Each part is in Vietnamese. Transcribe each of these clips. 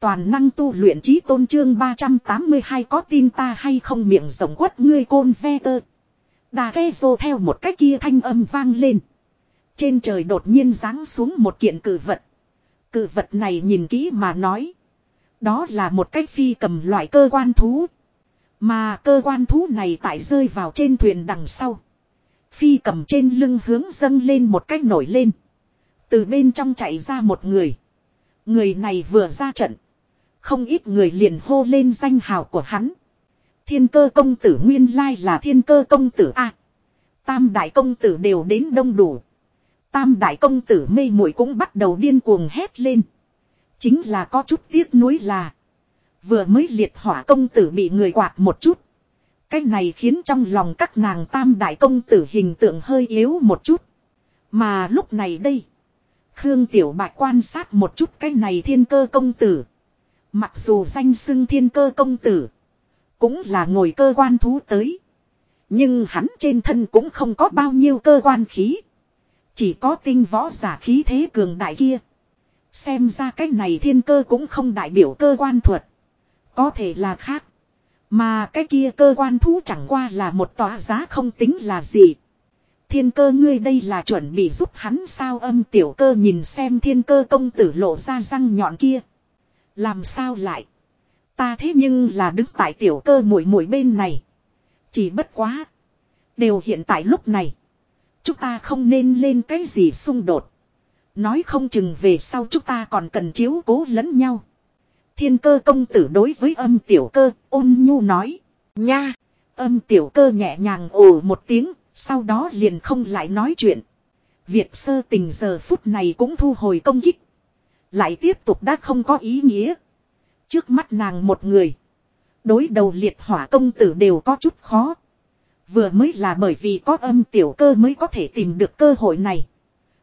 Toàn năng tu luyện trí tôn trương 382 có tin ta hay không miệng rồng quất ngươi côn ve tơ. Đà ghe rô theo một cách kia thanh âm vang lên. Trên trời đột nhiên giáng xuống một kiện cử vật. Cử vật này nhìn kỹ mà nói. Đó là một cái phi cầm loại cơ quan thú. Mà cơ quan thú này tại rơi vào trên thuyền đằng sau. Phi cầm trên lưng hướng dâng lên một cách nổi lên. Từ bên trong chạy ra một người. Người này vừa ra trận. Không ít người liền hô lên danh hào của hắn. Thiên cơ công tử nguyên lai là thiên cơ công tử A. Tam đại công tử đều đến đông đủ. Tam đại công tử mê muội cũng bắt đầu điên cuồng hét lên. Chính là có chút tiếc nuối là. Vừa mới liệt hỏa công tử bị người quạt một chút. Cái này khiến trong lòng các nàng tam đại công tử hình tượng hơi yếu một chút. Mà lúc này đây. Khương Tiểu Bạch quan sát một chút cái này thiên cơ công tử. Mặc dù danh xưng thiên cơ công tử. Cũng là ngồi cơ quan thú tới. Nhưng hắn trên thân cũng không có bao nhiêu cơ quan khí. Chỉ có tinh võ giả khí thế cường đại kia. Xem ra cái này thiên cơ cũng không đại biểu cơ quan thuật. Có thể là khác. Mà cái kia cơ quan thú chẳng qua là một tòa giá không tính là gì. Thiên cơ ngươi đây là chuẩn bị giúp hắn sao âm tiểu cơ nhìn xem thiên cơ công tử lộ ra răng nhọn kia. Làm sao lại. Ta thế nhưng là đứng tại tiểu cơ muội muội bên này. Chỉ bất quá. Đều hiện tại lúc này. Chúng ta không nên lên cái gì xung đột. Nói không chừng về sau chúng ta còn cần chiếu cố lẫn nhau. Thiên cơ công tử đối với âm tiểu cơ ôn nhu nói. Nha! Âm tiểu cơ nhẹ nhàng ồ một tiếng, sau đó liền không lại nói chuyện. Việt sơ tình giờ phút này cũng thu hồi công kích. Lại tiếp tục đã không có ý nghĩa. Trước mắt nàng một người. Đối đầu liệt hỏa công tử đều có chút khó. Vừa mới là bởi vì có âm tiểu cơ mới có thể tìm được cơ hội này.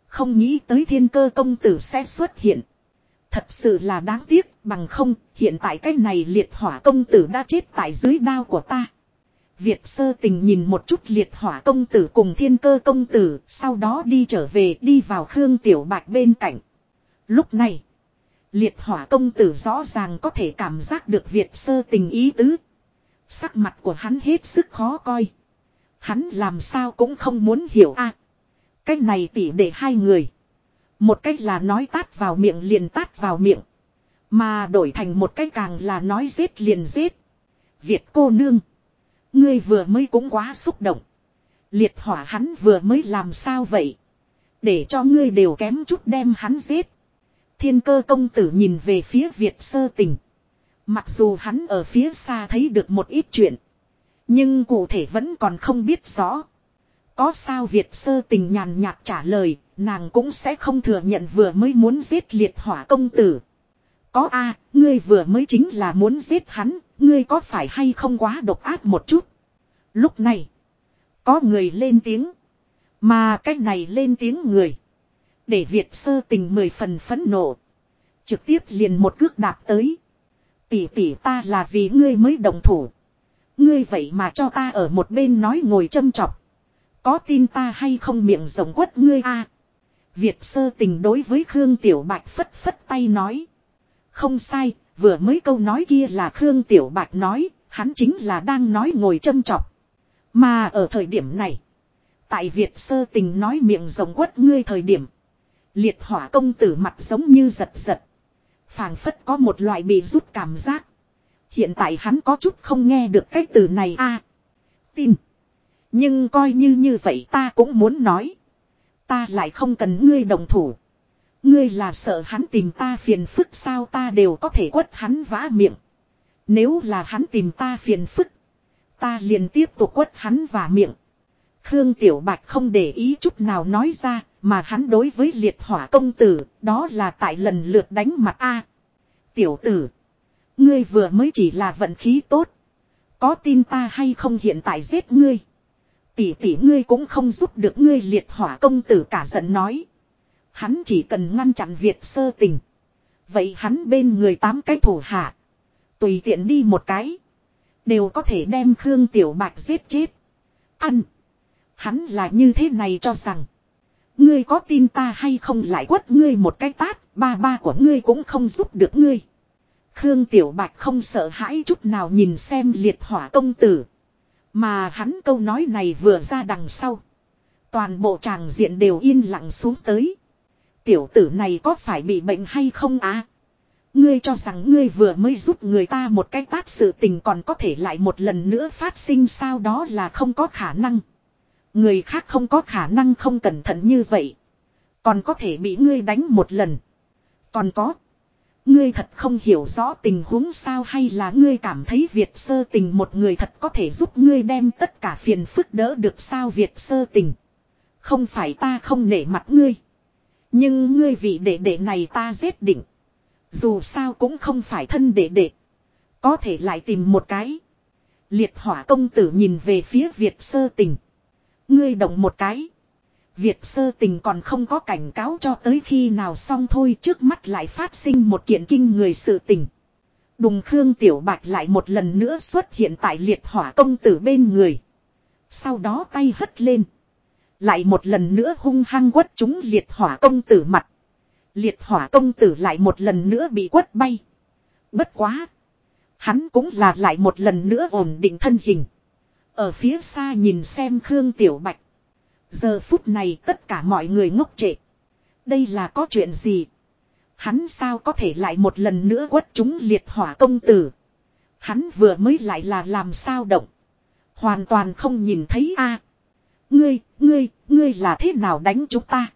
Không nghĩ tới thiên cơ công tử sẽ xuất hiện. Thật sự là đáng tiếc, bằng không, hiện tại cái này liệt hỏa công tử đã chết tại dưới đao của ta. Việt sơ tình nhìn một chút liệt hỏa công tử cùng thiên cơ công tử, sau đó đi trở về đi vào Khương Tiểu Bạch bên cạnh. Lúc này, liệt hỏa công tử rõ ràng có thể cảm giác được Việt sơ tình ý tứ. Sắc mặt của hắn hết sức khó coi. Hắn làm sao cũng không muốn hiểu a à, Cách này tỉ để hai người. Một cách là nói tát vào miệng liền tát vào miệng. Mà đổi thành một cách càng là nói giết liền giết. Việt cô nương. Ngươi vừa mới cũng quá xúc động. Liệt hỏa hắn vừa mới làm sao vậy. Để cho ngươi đều kém chút đem hắn giết. Thiên cơ công tử nhìn về phía Việt sơ tình. Mặc dù hắn ở phía xa thấy được một ít chuyện. Nhưng cụ thể vẫn còn không biết rõ. Có sao Việt sơ tình nhàn nhạt trả lời, nàng cũng sẽ không thừa nhận vừa mới muốn giết liệt hỏa công tử. Có a ngươi vừa mới chính là muốn giết hắn, ngươi có phải hay không quá độc ác một chút. Lúc này, có người lên tiếng. Mà cách này lên tiếng người. Để Việt sơ tình mười phần phấn nộ. Trực tiếp liền một cước đạp tới. Tỷ tỷ ta là vì ngươi mới đồng thủ. Ngươi vậy mà cho ta ở một bên nói ngồi châm chọc. Có tin ta hay không miệng rồng quất ngươi a Việt sơ tình đối với Khương Tiểu Bạch phất phất tay nói. Không sai, vừa mới câu nói kia là Khương Tiểu Bạch nói, hắn chính là đang nói ngồi châm chọc. Mà ở thời điểm này, tại Việt sơ tình nói miệng rồng quất ngươi thời điểm, liệt hỏa công tử mặt giống như giật giật. phảng phất có một loại bị rút cảm giác. Hiện tại hắn có chút không nghe được cái từ này a à, Tin. Nhưng coi như như vậy ta cũng muốn nói. Ta lại không cần ngươi đồng thủ. Ngươi là sợ hắn tìm ta phiền phức sao ta đều có thể quất hắn vã miệng. Nếu là hắn tìm ta phiền phức. Ta liền tiếp tục quất hắn vả miệng. Khương Tiểu Bạch không để ý chút nào nói ra, mà hắn đối với liệt hỏa công tử, đó là tại lần lượt đánh mặt A. Tiểu tử, ngươi vừa mới chỉ là vận khí tốt. Có tin ta hay không hiện tại giết ngươi. Tỷ tỷ ngươi cũng không giúp được ngươi liệt hỏa công tử cả giận nói. Hắn chỉ cần ngăn chặn Việt sơ tình. Vậy hắn bên người tám cái thủ hạ. Tùy tiện đi một cái. Đều có thể đem Khương Tiểu Bạch giết chết. Ăn. Hắn là như thế này cho rằng. Ngươi có tin ta hay không lại quất ngươi một cái tát. Ba ba của ngươi cũng không giúp được ngươi. Khương Tiểu Bạch không sợ hãi chút nào nhìn xem liệt hỏa công tử. Mà hắn câu nói này vừa ra đằng sau. Toàn bộ tràng diện đều yên lặng xuống tới. Tiểu tử này có phải bị bệnh hay không á? Ngươi cho rằng ngươi vừa mới giúp người ta một cái tát sự tình còn có thể lại một lần nữa phát sinh sao đó là không có khả năng. Người khác không có khả năng không cẩn thận như vậy. Còn có thể bị ngươi đánh một lần. Còn có. Ngươi thật không hiểu rõ tình huống sao hay là ngươi cảm thấy Việt sơ tình một người thật có thể giúp ngươi đem tất cả phiền phức đỡ được sao Việt sơ tình. Không phải ta không nể mặt ngươi. Nhưng ngươi vị đệ đệ này ta giết định. Dù sao cũng không phải thân đệ đệ. Có thể lại tìm một cái. Liệt hỏa công tử nhìn về phía Việt sơ tình. Ngươi động một cái. Việt sơ tình còn không có cảnh cáo cho tới khi nào xong thôi, trước mắt lại phát sinh một kiện kinh người sự tình. Đùng Khương Tiểu Bạch lại một lần nữa xuất hiện tại liệt hỏa công tử bên người. Sau đó tay hất lên. Lại một lần nữa hung hăng quất chúng liệt hỏa công tử mặt. Liệt hỏa công tử lại một lần nữa bị quất bay. Bất quá. Hắn cũng là lại một lần nữa ổn định thân hình. Ở phía xa nhìn xem Khương Tiểu Bạch. Giờ phút này tất cả mọi người ngốc trệ. Đây là có chuyện gì? Hắn sao có thể lại một lần nữa quất chúng liệt hỏa công tử? Hắn vừa mới lại là làm sao động? Hoàn toàn không nhìn thấy a. Ngươi, ngươi, ngươi là thế nào đánh chúng ta?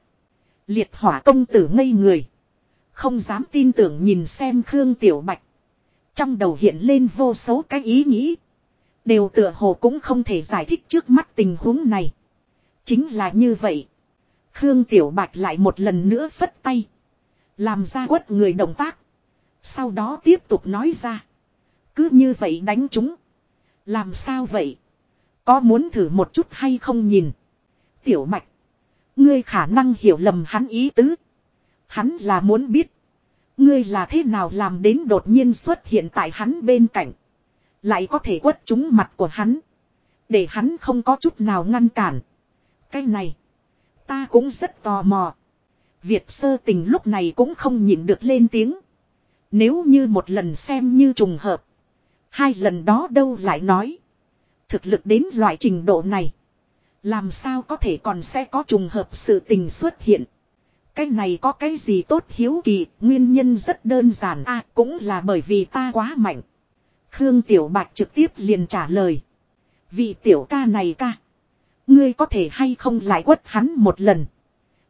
Liệt hỏa công tử ngây người. Không dám tin tưởng nhìn xem Khương Tiểu Bạch. Trong đầu hiện lên vô số cái ý nghĩ. Đều tựa hồ cũng không thể giải thích trước mắt tình huống này. Chính là như vậy. Khương Tiểu Bạch lại một lần nữa phất tay. Làm ra quất người động tác. Sau đó tiếp tục nói ra. Cứ như vậy đánh chúng. Làm sao vậy? Có muốn thử một chút hay không nhìn? Tiểu Bạch. Ngươi khả năng hiểu lầm hắn ý tứ. Hắn là muốn biết. Ngươi là thế nào làm đến đột nhiên xuất hiện tại hắn bên cạnh. Lại có thể quất trúng mặt của hắn. Để hắn không có chút nào ngăn cản. Cái này. Ta cũng rất tò mò. Việt sơ tình lúc này cũng không nhịn được lên tiếng. Nếu như một lần xem như trùng hợp. Hai lần đó đâu lại nói. Thực lực đến loại trình độ này. Làm sao có thể còn sẽ có trùng hợp sự tình xuất hiện. Cái này có cái gì tốt hiếu kỳ, nguyên nhân rất đơn giản a cũng là bởi vì ta quá mạnh. Khương Tiểu Bạch trực tiếp liền trả lời. Vị tiểu ca này ca. Ngươi có thể hay không lại quất hắn một lần.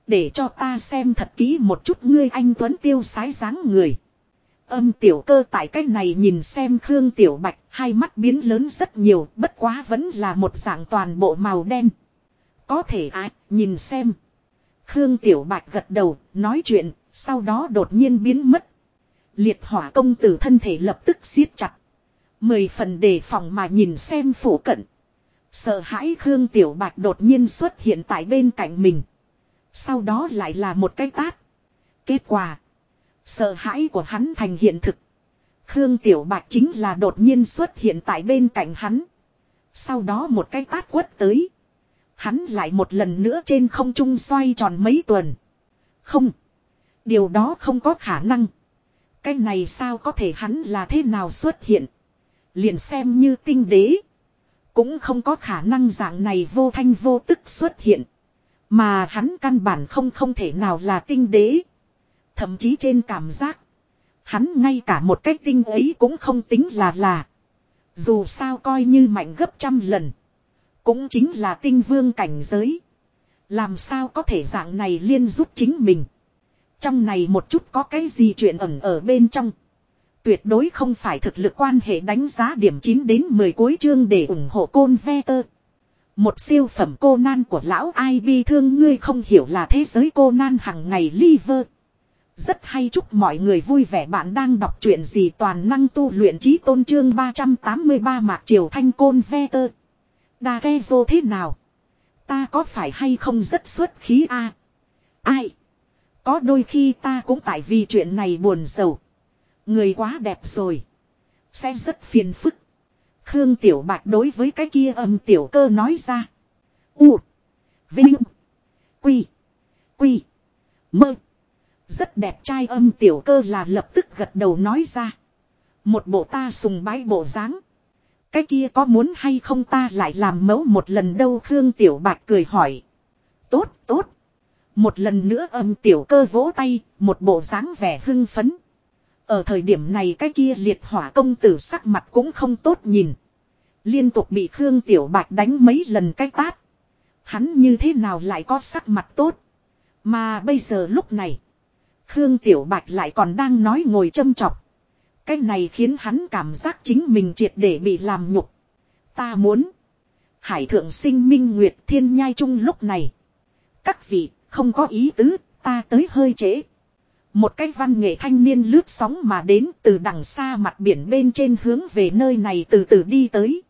Để cho ta xem thật kỹ một chút ngươi anh Tuấn tiêu sái dáng người. Âm tiểu cơ tại cách này nhìn xem Khương Tiểu Bạch, hai mắt biến lớn rất nhiều, bất quá vẫn là một dạng toàn bộ màu đen. Có thể ai, nhìn xem. Khương Tiểu Bạch gật đầu, nói chuyện, sau đó đột nhiên biến mất. Liệt hỏa công tử thân thể lập tức siết chặt. Mười phần đề phòng mà nhìn xem phủ cận. Sợ hãi Khương Tiểu Bạch đột nhiên xuất hiện tại bên cạnh mình. Sau đó lại là một cái tát. Kết quả. Sợ hãi của hắn thành hiện thực. Khương Tiểu Bạch chính là đột nhiên xuất hiện tại bên cạnh hắn. Sau đó một cái tát quất tới. Hắn lại một lần nữa trên không trung xoay tròn mấy tuần. Không. Điều đó không có khả năng. Cái này sao có thể hắn là thế nào xuất hiện. Liền xem như tinh đế. Cũng không có khả năng dạng này vô thanh vô tức xuất hiện. Mà hắn căn bản không không thể nào là tinh đế. Thậm chí trên cảm giác. Hắn ngay cả một cái tinh ấy cũng không tính là là. Dù sao coi như mạnh gấp trăm lần. Cũng chính là tinh vương cảnh giới. Làm sao có thể dạng này liên giúp chính mình. Trong này một chút có cái gì chuyện ẩn ở bên trong. Tuyệt đối không phải thực lực quan hệ đánh giá điểm 9 đến 10 cuối chương để ủng hộ côn ve tơ. Một siêu phẩm cô nan của lão ai bi thương ngươi không hiểu là thế giới cô nan hằng ngày liver. Rất hay chúc mọi người vui vẻ bạn đang đọc chuyện gì toàn năng tu luyện trí tôn trương 383 mạc triều thanh côn ve tơ. Đa ghe vô thế nào? Ta có phải hay không rất xuất khí a? Ai? Có đôi khi ta cũng tại vì chuyện này buồn sầu. Người quá đẹp rồi. Sẽ rất phiền phức. Khương Tiểu Bạch đối với cái kia âm tiểu cơ nói ra. U. Vinh. Quy. Quy. Mơ. Rất đẹp trai âm tiểu cơ là lập tức gật đầu nói ra. Một bộ ta sùng bái bộ dáng Cái kia có muốn hay không ta lại làm mẫu một lần đâu Khương Tiểu Bạch cười hỏi. Tốt, tốt. Một lần nữa âm tiểu cơ vỗ tay, một bộ dáng vẻ hưng phấn. Ở thời điểm này cái kia liệt hỏa công tử sắc mặt cũng không tốt nhìn. Liên tục bị Khương Tiểu Bạch đánh mấy lần cái tát. Hắn như thế nào lại có sắc mặt tốt. Mà bây giờ lúc này. Khương Tiểu Bạch lại còn đang nói ngồi châm chọc. Cái này khiến hắn cảm giác chính mình triệt để bị làm nhục. Ta muốn. Hải thượng sinh minh nguyệt thiên nhai chung lúc này. Các vị, không có ý tứ, ta tới hơi trễ. Một cái văn nghệ thanh niên lướt sóng mà đến từ đằng xa mặt biển bên trên hướng về nơi này từ từ đi tới.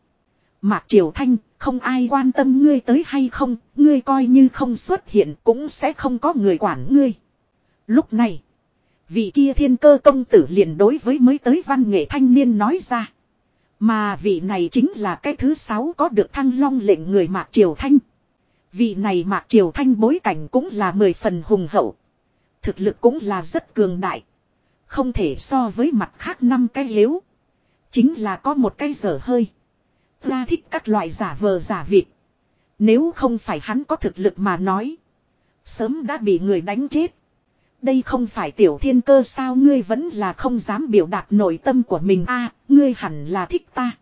Mạc Triều Thanh, không ai quan tâm ngươi tới hay không, ngươi coi như không xuất hiện cũng sẽ không có người quản ngươi. Lúc này, vị kia thiên cơ công tử liền đối với mới tới văn nghệ thanh niên nói ra. Mà vị này chính là cái thứ sáu có được thăng long lệnh người Mạc Triều Thanh. Vị này Mạc Triều Thanh bối cảnh cũng là mười phần hùng hậu. Thực lực cũng là rất cường đại. Không thể so với mặt khác năm cái yếu. Chính là có một cái dở hơi. Ra thích các loại giả vờ giả vịt. Nếu không phải hắn có thực lực mà nói. Sớm đã bị người đánh chết. Đây không phải tiểu thiên cơ sao ngươi vẫn là không dám biểu đạt nội tâm của mình a, ngươi hẳn là thích ta.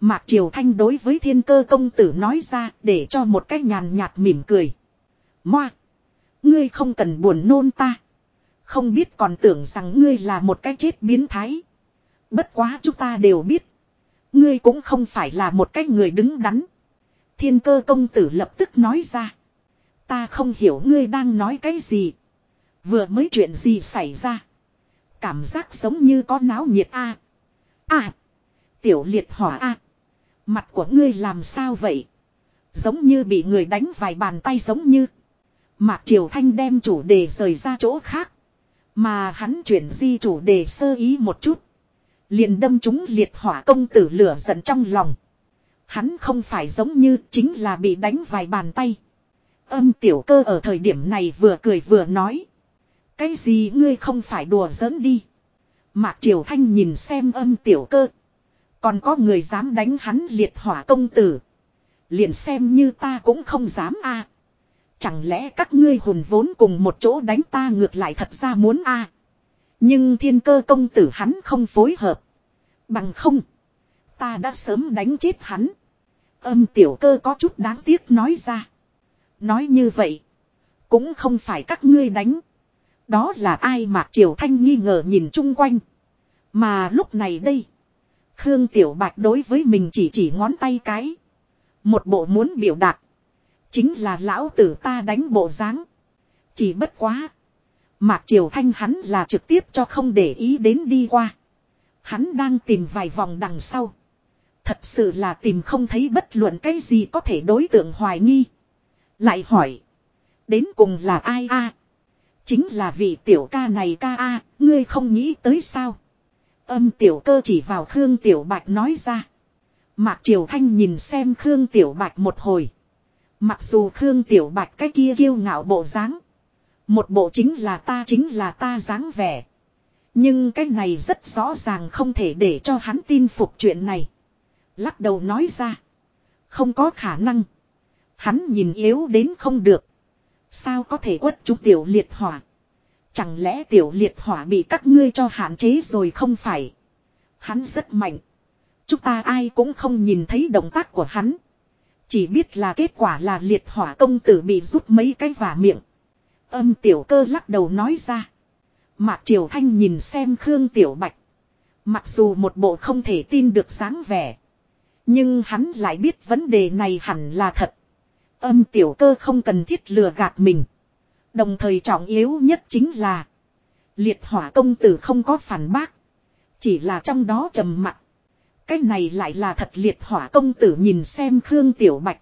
Mạc Triều Thanh đối với thiên cơ công tử nói ra để cho một cái nhàn nhạt mỉm cười. Moa! Ngươi không cần buồn nôn ta. Không biết còn tưởng rằng ngươi là một cái chết biến thái. Bất quá chúng ta đều biết. Ngươi cũng không phải là một cái người đứng đắn. Thiên cơ công tử lập tức nói ra. Ta không hiểu ngươi đang nói cái gì. Vừa mới chuyện gì xảy ra. Cảm giác giống như có náo nhiệt a a Tiểu liệt hỏa a Mặt của ngươi làm sao vậy? Giống như bị người đánh vài bàn tay giống như. Mạc Triều Thanh đem chủ đề rời ra chỗ khác. Mà hắn chuyển di chủ đề sơ ý một chút. Liền đâm chúng liệt hỏa công tử lửa giận trong lòng. Hắn không phải giống như chính là bị đánh vài bàn tay. Âm tiểu cơ ở thời điểm này vừa cười vừa nói. Cái gì ngươi không phải đùa giỡn đi. Mạc Triều Thanh nhìn xem âm tiểu cơ. Còn có người dám đánh hắn liệt hỏa công tử. Liền xem như ta cũng không dám a. Chẳng lẽ các ngươi hùn vốn cùng một chỗ đánh ta ngược lại thật ra muốn a? Nhưng thiên cơ công tử hắn không phối hợp. Bằng không. Ta đã sớm đánh chết hắn. Âm tiểu cơ có chút đáng tiếc nói ra. Nói như vậy. Cũng không phải các ngươi đánh. Đó là ai mà Triều Thanh nghi ngờ nhìn chung quanh. Mà lúc này đây. Khương Tiểu Bạch đối với mình chỉ chỉ ngón tay cái. Một bộ muốn biểu đạt. Chính là lão tử ta đánh bộ dáng Chỉ bất quá. Mạc Triều Thanh hắn là trực tiếp cho không để ý đến đi qua. Hắn đang tìm vài vòng đằng sau. Thật sự là tìm không thấy bất luận cái gì có thể đối tượng hoài nghi. Lại hỏi. Đến cùng là ai a? Chính là vị tiểu ca này ca a, ngươi không nghĩ tới sao? Âm tiểu cơ chỉ vào Khương Tiểu Bạch nói ra. Mạc Triều Thanh nhìn xem Khương Tiểu Bạch một hồi. Mặc dù Khương Tiểu Bạch cái kia kiêu ngạo bộ dáng, một bộ chính là ta chính là ta dáng vẻ. Nhưng cái này rất rõ ràng không thể để cho hắn tin phục chuyện này. Lắc đầu nói ra. Không có khả năng. Hắn nhìn yếu đến không được. Sao có thể quất chúng tiểu liệt hỏa. Chẳng lẽ tiểu liệt hỏa bị các ngươi cho hạn chế rồi không phải. Hắn rất mạnh. Chúng ta ai cũng không nhìn thấy động tác của hắn. Chỉ biết là kết quả là liệt hỏa công tử bị rút mấy cái vả miệng. Âm tiểu cơ lắc đầu nói ra. Mạc Triều Thanh nhìn xem Khương Tiểu Bạch. Mặc dù một bộ không thể tin được dáng vẻ. Nhưng hắn lại biết vấn đề này hẳn là thật. Âm tiểu cơ không cần thiết lừa gạt mình. Đồng thời trọng yếu nhất chính là. Liệt hỏa công tử không có phản bác. Chỉ là trong đó trầm mặc. Cái này lại là thật liệt hỏa công tử nhìn xem Khương Tiểu Bạch.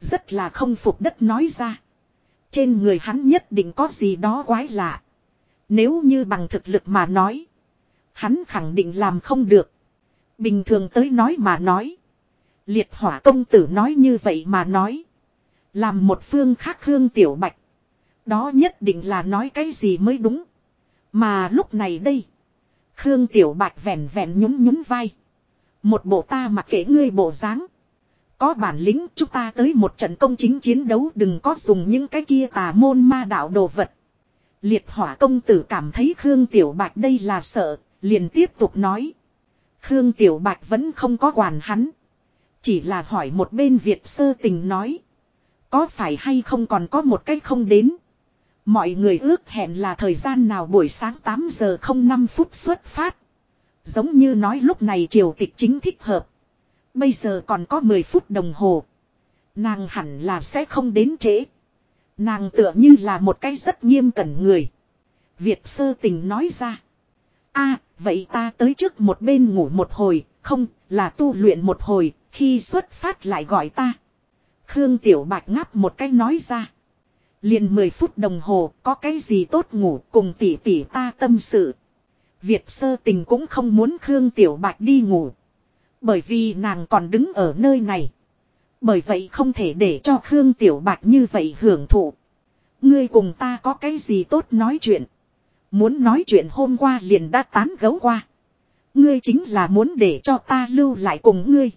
Rất là không phục đất nói ra. Trên người hắn nhất định có gì đó quái lạ. Nếu như bằng thực lực mà nói. Hắn khẳng định làm không được. Bình thường tới nói mà nói. Liệt hỏa công tử nói như vậy mà nói. Làm một phương khác Khương Tiểu Bạch. Đó nhất định là nói cái gì mới đúng. Mà lúc này đây. Khương Tiểu Bạch vẹn vẹn nhún nhún vai. Một bộ ta mặc kệ ngươi bộ dáng. Có bản lĩnh chúng ta tới một trận công chính chiến đấu đừng có dùng những cái kia tà môn ma đạo đồ vật. Liệt hỏa công tử cảm thấy Khương Tiểu Bạch đây là sợ, liền tiếp tục nói. Khương Tiểu Bạch vẫn không có quản hắn. Chỉ là hỏi một bên Việt sơ tình nói. Có phải hay không còn có một cách không đến. Mọi người ước hẹn là thời gian nào buổi sáng 8 giờ 05 phút xuất phát. Giống như nói lúc này triều tịch chính thích hợp. Bây giờ còn có 10 phút đồng hồ. Nàng hẳn là sẽ không đến trễ. Nàng tựa như là một cái rất nghiêm cẩn người. Việt sơ tình nói ra. a vậy ta tới trước một bên ngủ một hồi, không, là tu luyện một hồi, khi xuất phát lại gọi ta. Khương Tiểu Bạch ngáp một cái nói ra. Liền 10 phút đồng hồ, có cái gì tốt ngủ cùng tỷ tỷ ta tâm sự. Việt sơ tình cũng không muốn Khương Tiểu Bạch đi ngủ. Bởi vì nàng còn đứng ở nơi này. Bởi vậy không thể để cho Khương Tiểu Bạch như vậy hưởng thụ. Ngươi cùng ta có cái gì tốt nói chuyện. Muốn nói chuyện hôm qua liền đã tán gấu qua. Ngươi chính là muốn để cho ta lưu lại cùng ngươi.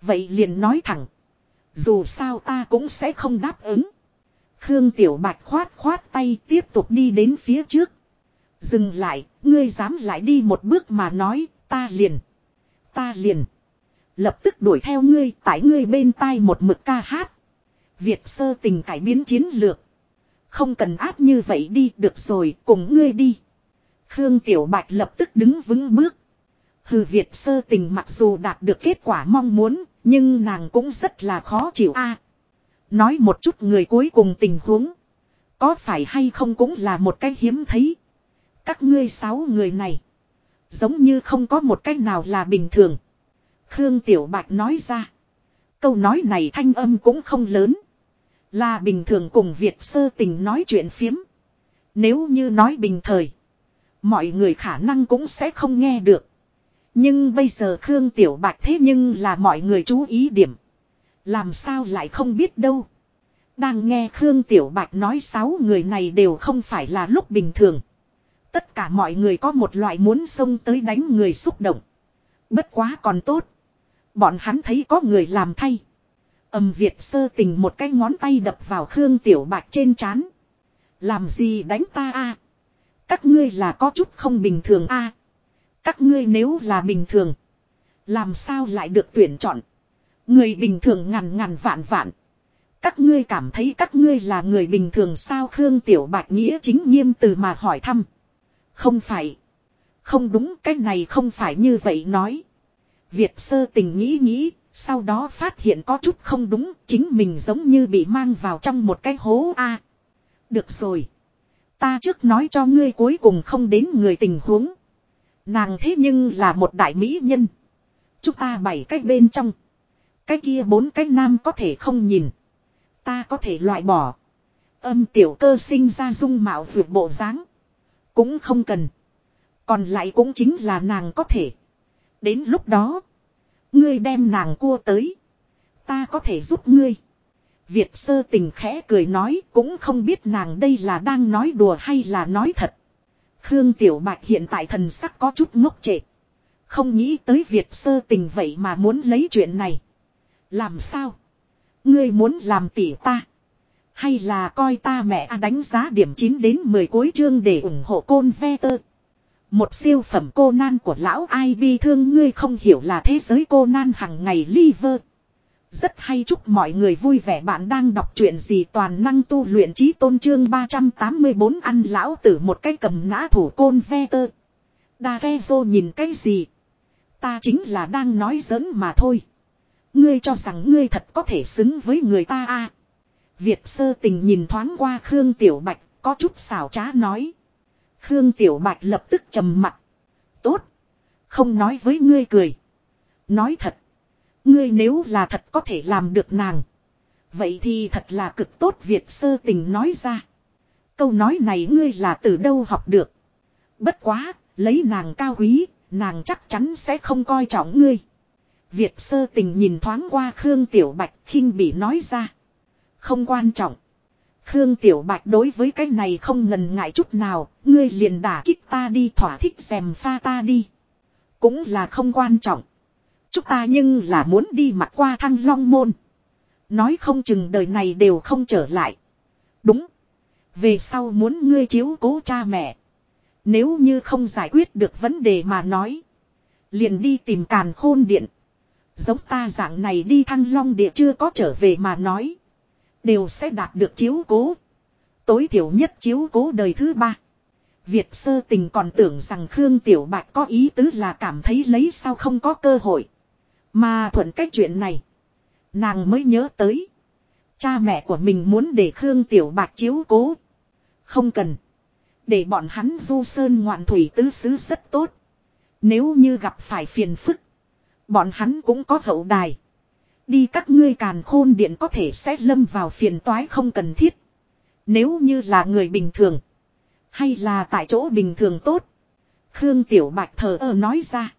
Vậy liền nói thẳng. Dù sao ta cũng sẽ không đáp ứng. Khương Tiểu Bạch khoát khoát tay tiếp tục đi đến phía trước. Dừng lại, ngươi dám lại đi một bước mà nói, ta liền. Ta liền. Lập tức đuổi theo ngươi, tại ngươi bên tai một mực ca hát. Việt sơ tình cải biến chiến lược. Không cần áp như vậy đi, được rồi, cùng ngươi đi. Khương Tiểu Bạch lập tức đứng vững bước. Hừ Việt sơ tình mặc dù đạt được kết quả mong muốn, nhưng nàng cũng rất là khó chịu a. nói một chút người cuối cùng tình huống. Có phải hay không cũng là một cái hiếm thấy. Các ngươi sáu người này. Giống như không có một cách nào là bình thường. Khương Tiểu Bạch nói ra. Câu nói này thanh âm cũng không lớn. Là bình thường cùng Việt sơ tình nói chuyện phiếm. Nếu như nói bình thời. Mọi người khả năng cũng sẽ không nghe được. Nhưng bây giờ Khương Tiểu Bạch thế nhưng là mọi người chú ý điểm. Làm sao lại không biết đâu. Đang nghe Khương Tiểu Bạch nói sáu người này đều không phải là lúc bình thường. Tất cả mọi người có một loại muốn xông tới đánh người xúc động. Bất quá còn tốt. Bọn hắn thấy có người làm thay. Âm Việt sơ tình một cái ngón tay đập vào Khương Tiểu Bạch trên chán. Làm gì đánh ta a? Các ngươi là có chút không bình thường a. Các ngươi nếu là bình thường. Làm sao lại được tuyển chọn. Người bình thường ngàn ngàn vạn vạn. Các ngươi cảm thấy các ngươi là người bình thường sao Khương Tiểu Bạch Nghĩa chính nghiêm từ mà hỏi thăm. Không phải. Không đúng cái này không phải như vậy nói. Việt sơ tình nghĩ nghĩ, sau đó phát hiện có chút không đúng, chính mình giống như bị mang vào trong một cái hố A. được rồi. Ta trước nói cho ngươi cuối cùng không đến người tình huống. Nàng thế nhưng là một đại mỹ nhân. Chúng ta bảy cái bên trong. Cái kia bốn cái nam có thể không nhìn. Ta có thể loại bỏ. Âm tiểu cơ sinh ra dung mạo vượt bộ dáng cũng không cần. Còn lại cũng chính là nàng có thể. Đến lúc đó. Ngươi đem nàng cua tới. Ta có thể giúp ngươi. Việt sơ tình khẽ cười nói, cũng không biết nàng đây là đang nói đùa hay là nói thật. Khương Tiểu Bạch hiện tại thần sắc có chút ngốc trệ. Không nghĩ tới Việt sơ tình vậy mà muốn lấy chuyện này. Làm sao? Ngươi muốn làm tỷ ta? Hay là coi ta mẹ đánh giá điểm 9 đến 10 cuối chương để ủng hộ côn ve tơ? Một siêu phẩm cô nan của lão ai bi thương ngươi không hiểu là thế giới cô nan hằng ngày liver. Rất hay, chúc mọi người vui vẻ bạn đang đọc truyện gì toàn năng tu luyện trí tôn trương 384 ăn lão tử một cái cầm nã thủ côn ve tơ. Đa ghe vô nhìn cái gì. Ta chính là đang nói giỡn mà thôi. Ngươi cho rằng ngươi thật có thể xứng với người ta a Việt sơ tình nhìn thoáng qua Khương Tiểu Bạch có chút xảo trá nói. Khương Tiểu Bạch lập tức trầm mặt. Tốt. Không nói với ngươi cười. Nói thật. Ngươi nếu là thật có thể làm được nàng. Vậy thì thật là cực tốt Việt sơ tình nói ra. Câu nói này ngươi là từ đâu học được. Bất quá, lấy nàng cao quý, nàng chắc chắn sẽ không coi trọng ngươi. Việt sơ tình nhìn thoáng qua Khương Tiểu Bạch khinh bị nói ra. Không quan trọng. Khương Tiểu Bạch đối với cái này không ngần ngại chút nào, ngươi liền đả kích ta đi thỏa thích xèm pha ta đi. Cũng là không quan trọng. Chúng ta nhưng là muốn đi mặt qua thăng long môn. Nói không chừng đời này đều không trở lại. Đúng. Về sau muốn ngươi chiếu cố cha mẹ. Nếu như không giải quyết được vấn đề mà nói. Liền đi tìm càn khôn điện. Giống ta dạng này đi thăng long địa chưa có trở về mà nói. Đều sẽ đạt được chiếu cố. Tối thiểu nhất chiếu cố đời thứ ba. Việt sơ tình còn tưởng rằng Khương Tiểu Bạch có ý tứ là cảm thấy lấy sao không có cơ hội. Mà thuận cách chuyện này. Nàng mới nhớ tới. Cha mẹ của mình muốn để Khương Tiểu Bạch chiếu cố. Không cần. Để bọn hắn du sơn ngoạn thủy tứ xứ rất tốt. Nếu như gặp phải phiền phức. Bọn hắn cũng có hậu đài. Đi các ngươi càn khôn điện có thể sẽ lâm vào phiền toái không cần thiết. Nếu như là người bình thường. Hay là tại chỗ bình thường tốt. Khương Tiểu Bạch thờ ơ nói ra.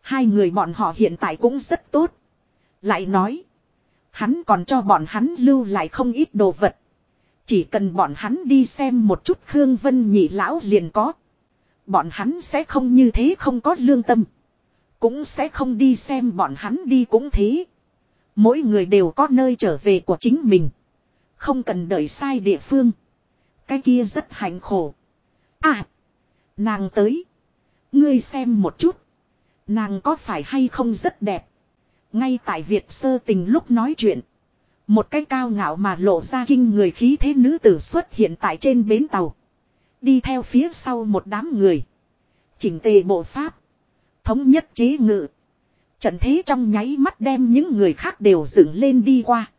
Hai người bọn họ hiện tại cũng rất tốt. Lại nói. Hắn còn cho bọn hắn lưu lại không ít đồ vật. Chỉ cần bọn hắn đi xem một chút Khương Vân nhị lão liền có. Bọn hắn sẽ không như thế không có lương tâm. Cũng sẽ không đi xem bọn hắn đi cũng thế. Mỗi người đều có nơi trở về của chính mình. Không cần đợi sai địa phương. Cái kia rất hạnh khổ. À. Nàng tới. Ngươi xem một chút. Nàng có phải hay không rất đẹp. Ngay tại Việt sơ tình lúc nói chuyện. Một cái cao ngạo mà lộ ra kinh người khí thế nữ tử xuất hiện tại trên bến tàu. Đi theo phía sau một đám người. Chỉnh tề bộ pháp. Thống nhất chế ngự. Trận thế trong nháy mắt đem những người khác đều dựng lên đi qua.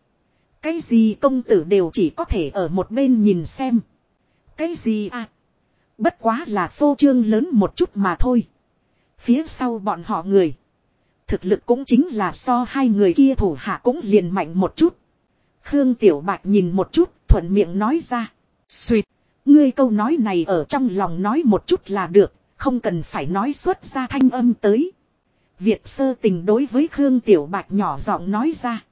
Cái gì công tử đều chỉ có thể ở một bên nhìn xem. Cái gì à? Bất quá là phô trương lớn một chút mà thôi. Phía sau bọn họ người. Thực lực cũng chính là so hai người kia thủ hạ cũng liền mạnh một chút. Khương Tiểu Bạch nhìn một chút, thuận miệng nói ra. Xuyệt, ngươi câu nói này ở trong lòng nói một chút là được, không cần phải nói xuất ra thanh âm tới. Việt sơ tình đối với Khương Tiểu Bạch nhỏ giọng nói ra.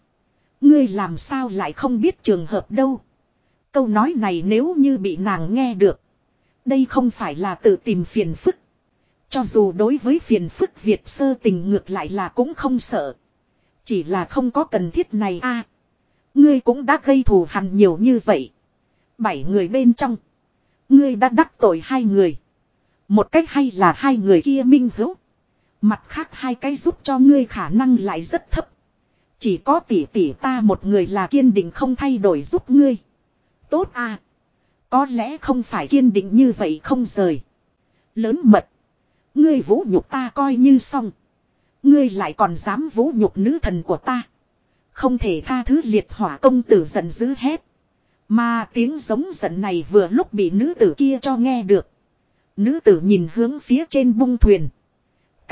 Ngươi làm sao lại không biết trường hợp đâu. Câu nói này nếu như bị nàng nghe được. Đây không phải là tự tìm phiền phức. Cho dù đối với phiền phức Việt sơ tình ngược lại là cũng không sợ. Chỉ là không có cần thiết này a Ngươi cũng đã gây thù hằn nhiều như vậy. Bảy người bên trong. Ngươi đã đắc tội hai người. Một cách hay là hai người kia minh hữu. Mặt khác hai cái giúp cho ngươi khả năng lại rất thấp. Chỉ có tỷ tỷ ta một người là kiên định không thay đổi giúp ngươi. Tốt à. Có lẽ không phải kiên định như vậy không rời. Lớn mật. Ngươi vũ nhục ta coi như xong. Ngươi lại còn dám vũ nhục nữ thần của ta. Không thể tha thứ liệt hỏa công tử giận dữ hết Mà tiếng giống giận này vừa lúc bị nữ tử kia cho nghe được. Nữ tử nhìn hướng phía trên bung thuyền.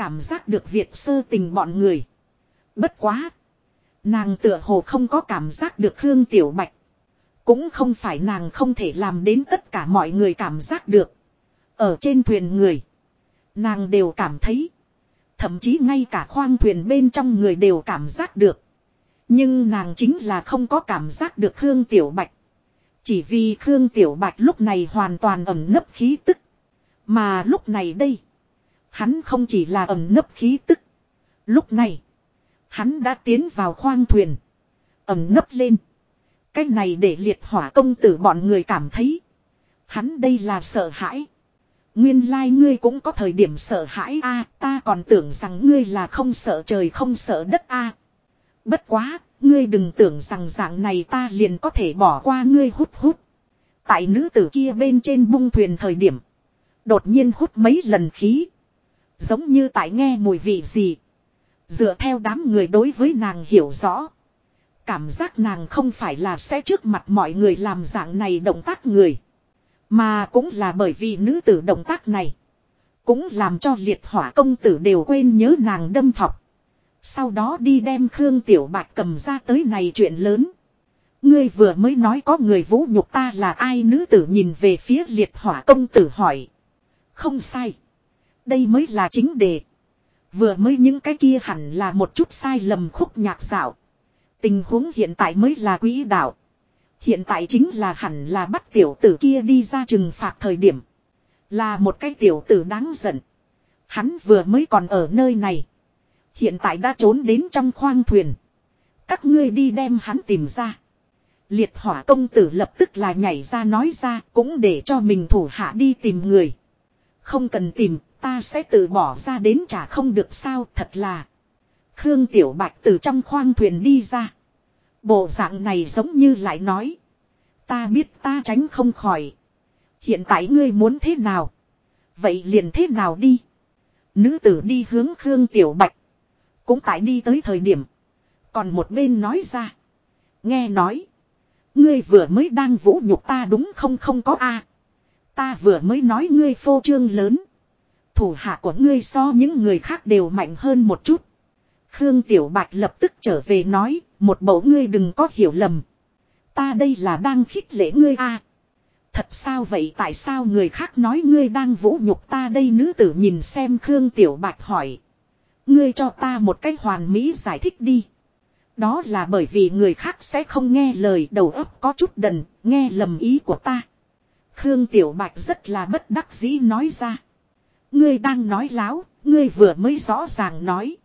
Cảm giác được Việt sơ tình bọn người. Bất quá. Nàng tựa hồ không có cảm giác được Khương Tiểu Bạch. Cũng không phải nàng không thể làm đến tất cả mọi người cảm giác được. Ở trên thuyền người. Nàng đều cảm thấy. Thậm chí ngay cả khoang thuyền bên trong người đều cảm giác được. Nhưng nàng chính là không có cảm giác được Khương Tiểu Bạch. Chỉ vì Khương Tiểu Bạch lúc này hoàn toàn ẩm nấp khí tức. Mà lúc này đây. Hắn không chỉ là ẩm nấp khí tức. Lúc này. Hắn đã tiến vào khoang thuyền. Ẩm nấp lên. Cái này để liệt hỏa công tử bọn người cảm thấy. Hắn đây là sợ hãi. Nguyên lai like ngươi cũng có thời điểm sợ hãi a ta còn tưởng rằng ngươi là không sợ trời không sợ đất a Bất quá, ngươi đừng tưởng rằng dạng này ta liền có thể bỏ qua ngươi hút hút. Tại nữ tử kia bên trên bung thuyền thời điểm. Đột nhiên hút mấy lần khí. Giống như tại nghe mùi vị gì. Dựa theo đám người đối với nàng hiểu rõ. Cảm giác nàng không phải là sẽ trước mặt mọi người làm dạng này động tác người. Mà cũng là bởi vì nữ tử động tác này. Cũng làm cho liệt hỏa công tử đều quên nhớ nàng đâm thọc. Sau đó đi đem Khương Tiểu Bạch cầm ra tới này chuyện lớn. Ngươi vừa mới nói có người vũ nhục ta là ai nữ tử nhìn về phía liệt hỏa công tử hỏi. Không sai. Đây mới là chính đề. Vừa mới những cái kia hẳn là một chút sai lầm khúc nhạc dạo. Tình huống hiện tại mới là quỹ đạo. Hiện tại chính là hẳn là bắt tiểu tử kia đi ra trừng phạt thời điểm. Là một cái tiểu tử đáng giận. Hắn vừa mới còn ở nơi này. Hiện tại đã trốn đến trong khoang thuyền. Các ngươi đi đem hắn tìm ra. Liệt hỏa công tử lập tức là nhảy ra nói ra cũng để cho mình thủ hạ đi tìm người. Không cần tìm, ta sẽ tự bỏ ra đến trả không được sao, thật là. Khương Tiểu Bạch từ trong khoang thuyền đi ra. Bộ dạng này giống như lại nói. Ta biết ta tránh không khỏi. Hiện tại ngươi muốn thế nào? Vậy liền thế nào đi? Nữ tử đi hướng Khương Tiểu Bạch. Cũng tại đi tới thời điểm. Còn một bên nói ra. Nghe nói. Ngươi vừa mới đang vũ nhục ta đúng không không có a Ta vừa mới nói ngươi phô trương lớn. Thủ hạ của ngươi so những người khác đều mạnh hơn một chút. Khương Tiểu Bạch lập tức trở về nói, một bộ ngươi đừng có hiểu lầm. Ta đây là đang khích lễ ngươi a. Thật sao vậy tại sao người khác nói ngươi đang vũ nhục ta đây nữ tử nhìn xem Khương Tiểu Bạch hỏi. Ngươi cho ta một cách hoàn mỹ giải thích đi. Đó là bởi vì người khác sẽ không nghe lời đầu óc có chút đần, nghe lầm ý của ta. Khương Tiểu Bạch rất là bất đắc dĩ nói ra. Ngươi đang nói láo, ngươi vừa mới rõ ràng nói.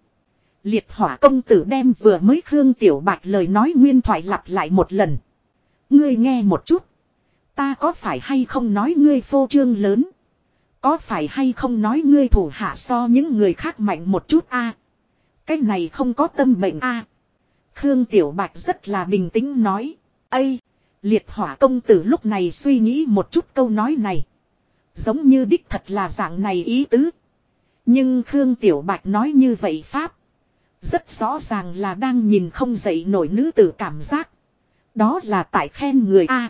Liệt hỏa công tử đem vừa mới Khương Tiểu Bạch lời nói nguyên thoại lặp lại một lần. Ngươi nghe một chút. Ta có phải hay không nói ngươi phô trương lớn? Có phải hay không nói ngươi thủ hạ so những người khác mạnh một chút a? Cái này không có tâm bệnh a. Khương Tiểu Bạch rất là bình tĩnh nói. Ây! Liệt hỏa công tử lúc này suy nghĩ một chút câu nói này. Giống như đích thật là dạng này ý tứ. Nhưng Khương Tiểu Bạch nói như vậy Pháp. Rất rõ ràng là đang nhìn không dậy nổi nữ tử cảm giác. Đó là tại khen người A.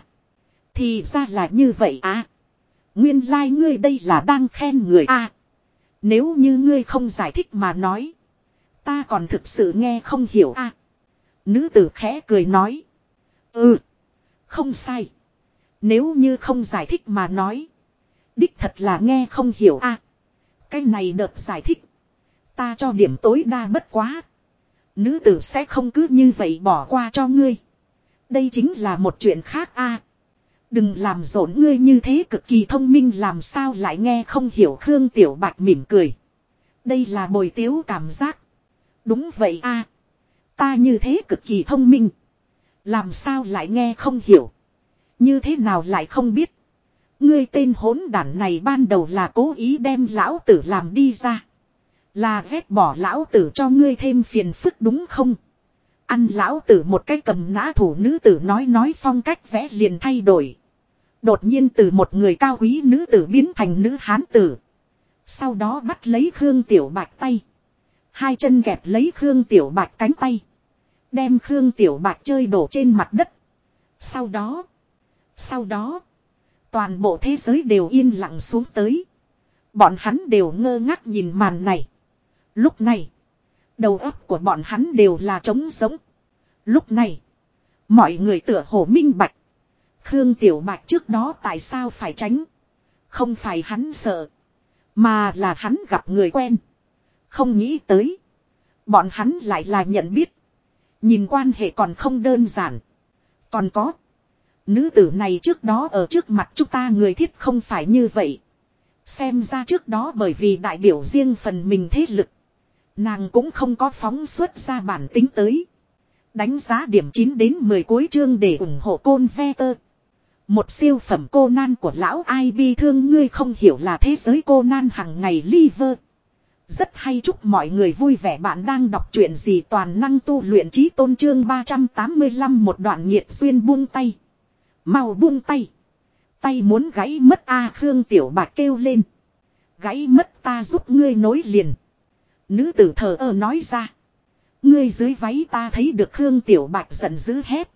thì ra là như vậy A. Nguyên lai like ngươi đây là đang khen người A. nếu như ngươi không giải thích mà nói. Ta còn thực sự nghe không hiểu A. Nữ tử khẽ cười nói. Ừ. Không sai. Nếu như không giải thích mà nói. Đích thật là nghe không hiểu a. cái này đợt giải thích. Ta cho điểm tối đa bất quá. Nữ tử sẽ không cứ như vậy bỏ qua cho ngươi. Đây chính là một chuyện khác a. Đừng làm rộn ngươi như thế cực kỳ thông minh làm sao lại nghe không hiểu Khương Tiểu Bạch mỉm cười. Đây là bồi tiếu cảm giác. Đúng vậy a. Ta như thế cực kỳ thông minh. Làm sao lại nghe không hiểu. Như thế nào lại không biết. Ngươi tên hỗn đản này ban đầu là cố ý đem lão tử làm đi ra. Là ghét bỏ lão tử cho ngươi thêm phiền phức đúng không? Ăn lão tử một cái cầm nã thủ nữ tử nói nói phong cách vẽ liền thay đổi. Đột nhiên từ một người cao quý nữ tử biến thành nữ hán tử. Sau đó bắt lấy Khương Tiểu Bạch tay. Hai chân kẹp lấy Khương Tiểu Bạch cánh tay. Đem Khương Tiểu Bạch chơi đổ trên mặt đất. Sau đó. Sau đó. Toàn bộ thế giới đều yên lặng xuống tới. Bọn hắn đều ngơ ngác nhìn màn này. Lúc này. Đầu óc của bọn hắn đều là trống sống. Lúc này. Mọi người tựa hồ minh bạch. Khương Tiểu Bạch trước đó tại sao phải tránh. Không phải hắn sợ. Mà là hắn gặp người quen. Không nghĩ tới. Bọn hắn lại là nhận biết. Nhìn quan hệ còn không đơn giản. Còn có. Nữ tử này trước đó ở trước mặt chúng ta người thiết không phải như vậy. Xem ra trước đó bởi vì đại biểu riêng phần mình thế lực. Nàng cũng không có phóng xuất ra bản tính tới. Đánh giá điểm 9 đến 10 cuối chương để ủng hộ côn ve tơ. Một siêu phẩm cô nan của lão ai bi thương ngươi không hiểu là thế giới cô nan hằng ngày liver. Rất hay chúc mọi người vui vẻ bạn đang đọc truyện gì toàn năng tu luyện trí tôn trương 385 một đoạn nhiệt duyên buông tay. Mau buông tay. Tay muốn gãy mất A Khương Tiểu Bạch kêu lên. Gãy mất ta giúp ngươi nối liền. Nữ tử thờ ơ nói ra. Ngươi dưới váy ta thấy được Khương Tiểu Bạch giận dữ hét.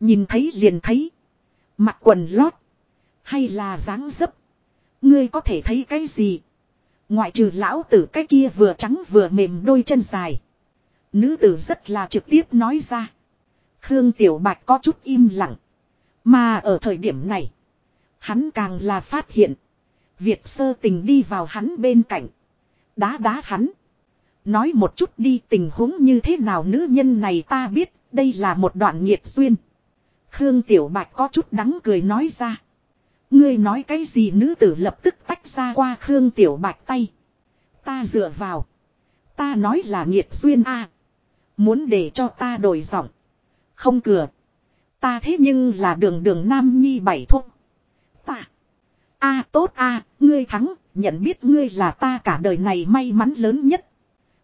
Nhìn thấy liền thấy. Mặc quần lót. Hay là dáng dấp. Ngươi có thể thấy cái gì. Ngoại trừ lão tử cái kia vừa trắng vừa mềm đôi chân dài. Nữ tử rất là trực tiếp nói ra. Khương Tiểu Bạch có chút im lặng. Mà ở thời điểm này. Hắn càng là phát hiện. Việt sơ tình đi vào hắn bên cạnh. Đá đá hắn. Nói một chút đi tình huống như thế nào nữ nhân này ta biết. Đây là một đoạn nghiệt duyên. Khương Tiểu Bạch có chút đắng cười nói ra. Ngươi nói cái gì nữ tử lập tức tách ra qua Khương Tiểu Bạch tay. Ta dựa vào. Ta nói là nghiệt duyên a Muốn để cho ta đổi giọng. Không cửa. Ta thế nhưng là đường đường nam nhi bảy thúc. Ta. a tốt a ngươi thắng, nhận biết ngươi là ta cả đời này may mắn lớn nhất.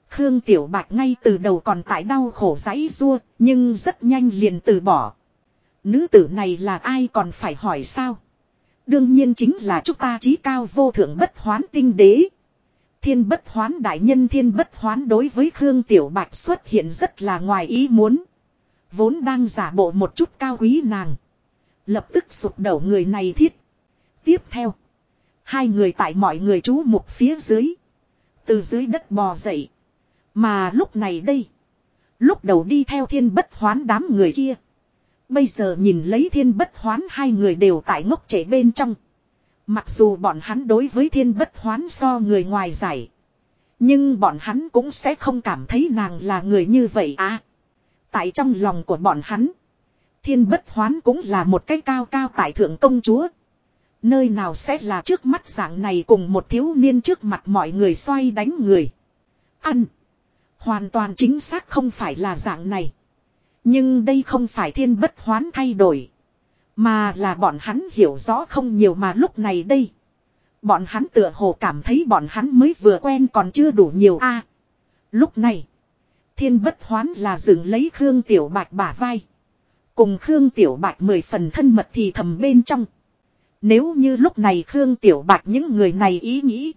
Khương Tiểu Bạch ngay từ đầu còn tại đau khổ giấy rua, nhưng rất nhanh liền từ bỏ. Nữ tử này là ai còn phải hỏi sao? Đương nhiên chính là chúng ta trí cao vô thượng bất hoán tinh đế. Thiên bất hoán đại nhân thiên bất hoán đối với Khương Tiểu Bạch xuất hiện rất là ngoài ý muốn. Vốn đang giả bộ một chút cao quý nàng. Lập tức sụp đổ người này thiết. Tiếp theo. Hai người tại mọi người chú mục phía dưới. Từ dưới đất bò dậy. Mà lúc này đây. Lúc đầu đi theo thiên bất hoán đám người kia. Bây giờ nhìn lấy thiên bất hoán hai người đều tại ngốc trẻ bên trong. Mặc dù bọn hắn đối với thiên bất hoán so người ngoài giải. Nhưng bọn hắn cũng sẽ không cảm thấy nàng là người như vậy à. Tại trong lòng của bọn hắn. Thiên bất hoán cũng là một cái cao cao tại thượng công chúa. Nơi nào sẽ là trước mắt dạng này cùng một thiếu niên trước mặt mọi người xoay đánh người. Ăn. Hoàn toàn chính xác không phải là dạng này. Nhưng đây không phải thiên bất hoán thay đổi. Mà là bọn hắn hiểu rõ không nhiều mà lúc này đây. Bọn hắn tựa hồ cảm thấy bọn hắn mới vừa quen còn chưa đủ nhiều a. lúc này. Thiên bất hoán là dừng lấy Khương Tiểu Bạch bả vai. Cùng Khương Tiểu Bạch mười phần thân mật thì thầm bên trong. Nếu như lúc này Khương Tiểu Bạch những người này ý nghĩ.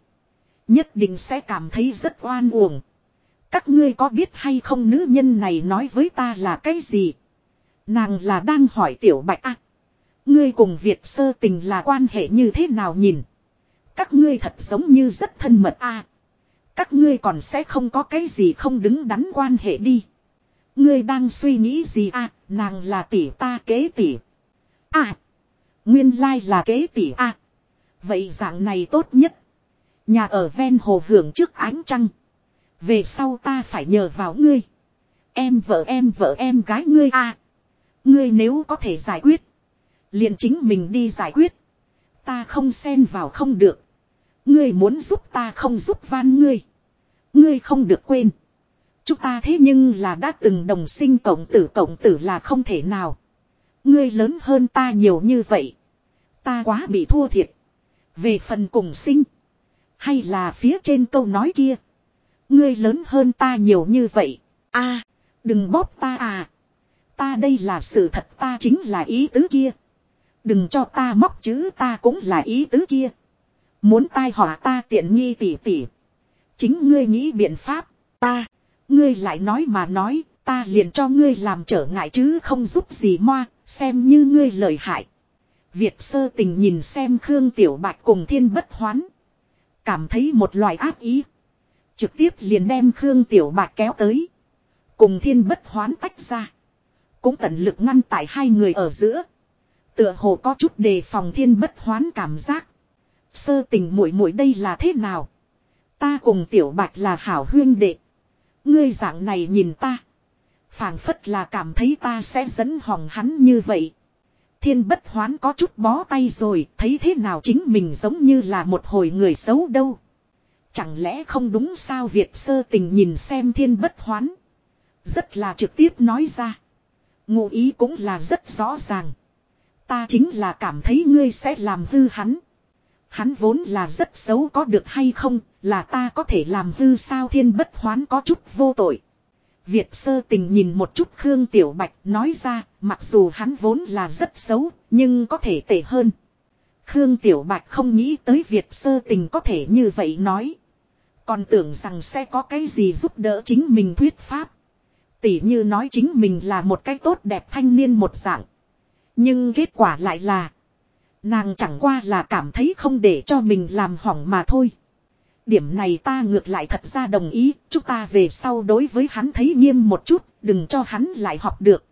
Nhất định sẽ cảm thấy rất oan uổng. Các ngươi có biết hay không nữ nhân này nói với ta là cái gì? Nàng là đang hỏi Tiểu Bạch à. Ngươi cùng Việt sơ tình là quan hệ như thế nào nhìn? Các ngươi thật giống như rất thân mật a. Các ngươi còn sẽ không có cái gì không đứng đắn quan hệ đi. Ngươi đang suy nghĩ gì a? nàng là tỷ ta kế tỷ. À, nguyên lai là kế tỷ a. vậy dạng này tốt nhất. Nhà ở ven hồ hưởng trước ánh trăng. Về sau ta phải nhờ vào ngươi. Em vợ em vợ em gái ngươi a. Ngươi nếu có thể giải quyết. liền chính mình đi giải quyết. Ta không xen vào không được. Ngươi muốn giúp ta không giúp van ngươi. Ngươi không được quên. Chúng ta thế nhưng là đã từng đồng sinh cộng tử cộng tử là không thể nào. Ngươi lớn hơn ta nhiều như vậy. Ta quá bị thua thiệt. Về phần cùng sinh. Hay là phía trên câu nói kia. Ngươi lớn hơn ta nhiều như vậy. a, đừng bóp ta à. Ta đây là sự thật, ta chính là ý tứ kia. Đừng cho ta móc chữ, ta cũng là ý tứ kia. Muốn tai họa ta tiện nghi tỉ tỉ. Chính ngươi nghĩ biện pháp, ta, ngươi lại nói mà nói, ta liền cho ngươi làm trở ngại chứ không giúp gì moa, xem như ngươi lợi hại. Việt sơ tình nhìn xem Khương Tiểu Bạch cùng thiên bất hoán. Cảm thấy một loại ác ý. Trực tiếp liền đem Khương Tiểu Bạch kéo tới. Cùng thiên bất hoán tách ra. Cũng tận lực ngăn tại hai người ở giữa. Tựa hồ có chút đề phòng thiên bất hoán cảm giác. Sơ tình muội muội đây là thế nào? Ta cùng tiểu bạch là hảo huyên đệ. Ngươi dạng này nhìn ta. phảng phất là cảm thấy ta sẽ dẫn hỏng hắn như vậy. Thiên bất hoán có chút bó tay rồi, thấy thế nào chính mình giống như là một hồi người xấu đâu. Chẳng lẽ không đúng sao Việt sơ tình nhìn xem thiên bất hoán. Rất là trực tiếp nói ra. Ngụ ý cũng là rất rõ ràng. Ta chính là cảm thấy ngươi sẽ làm hư hắn. Hắn vốn là rất xấu có được hay không, là ta có thể làm hư sao thiên bất hoán có chút vô tội. Việt sơ tình nhìn một chút Khương Tiểu Bạch nói ra, mặc dù hắn vốn là rất xấu, nhưng có thể tệ hơn. Khương Tiểu Bạch không nghĩ tới Việt sơ tình có thể như vậy nói. Còn tưởng rằng sẽ có cái gì giúp đỡ chính mình thuyết pháp. Tỉ như nói chính mình là một cái tốt đẹp thanh niên một dạng. Nhưng kết quả lại là Nàng chẳng qua là cảm thấy không để cho mình làm hỏng mà thôi. Điểm này ta ngược lại thật ra đồng ý, chúng ta về sau đối với hắn thấy nghiêm một chút, đừng cho hắn lại học được.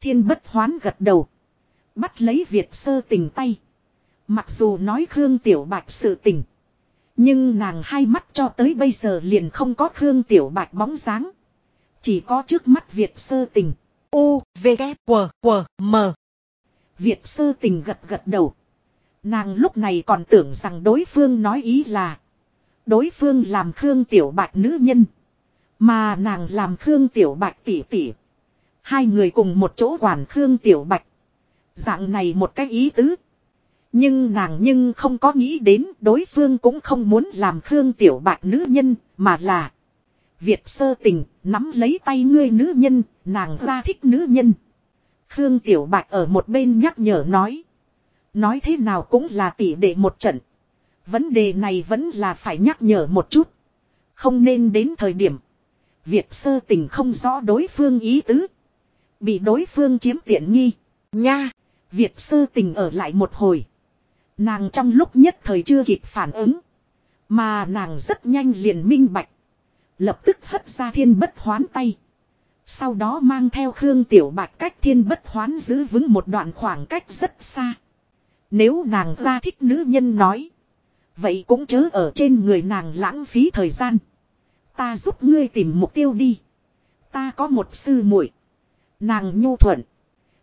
Thiên bất hoán gật đầu. Bắt lấy Việt sơ tình tay. Mặc dù nói Khương Tiểu Bạch sự tình. Nhưng nàng hai mắt cho tới bây giờ liền không có Khương Tiểu Bạch bóng dáng. Chỉ có trước mắt Việt sơ tình. U, V, K, W, W, M. Việt sơ tình gật gật đầu. Nàng lúc này còn tưởng rằng đối phương nói ý là. Đối phương làm Khương Tiểu Bạch nữ nhân. Mà nàng làm Khương Tiểu Bạch tỷ tỷ. Hai người cùng một chỗ quản Khương Tiểu Bạch. Dạng này một cái ý tứ. Nhưng nàng nhưng không có nghĩ đến đối phương cũng không muốn làm Khương Tiểu Bạch nữ nhân mà là. Việt sơ tình nắm lấy tay ngươi nữ nhân, nàng ra thích nữ nhân. Khương Tiểu Bạch ở một bên nhắc nhở nói. Nói thế nào cũng là tỷ đệ một trận. Vấn đề này vẫn là phải nhắc nhở một chút. Không nên đến thời điểm. Việt sơ tình không rõ đối phương ý tứ. Bị đối phương chiếm tiện nghi. Nha. Việt sơ tình ở lại một hồi. Nàng trong lúc nhất thời chưa kịp phản ứng. Mà nàng rất nhanh liền minh bạch. Lập tức hất ra thiên bất hoán tay. Sau đó mang theo Khương Tiểu Bạch cách thiên bất hoán giữ vững một đoạn khoảng cách rất xa. Nếu nàng ra thích nữ nhân nói. Vậy cũng chớ ở trên người nàng lãng phí thời gian. Ta giúp ngươi tìm mục tiêu đi. Ta có một sư muội, Nàng nhu thuận.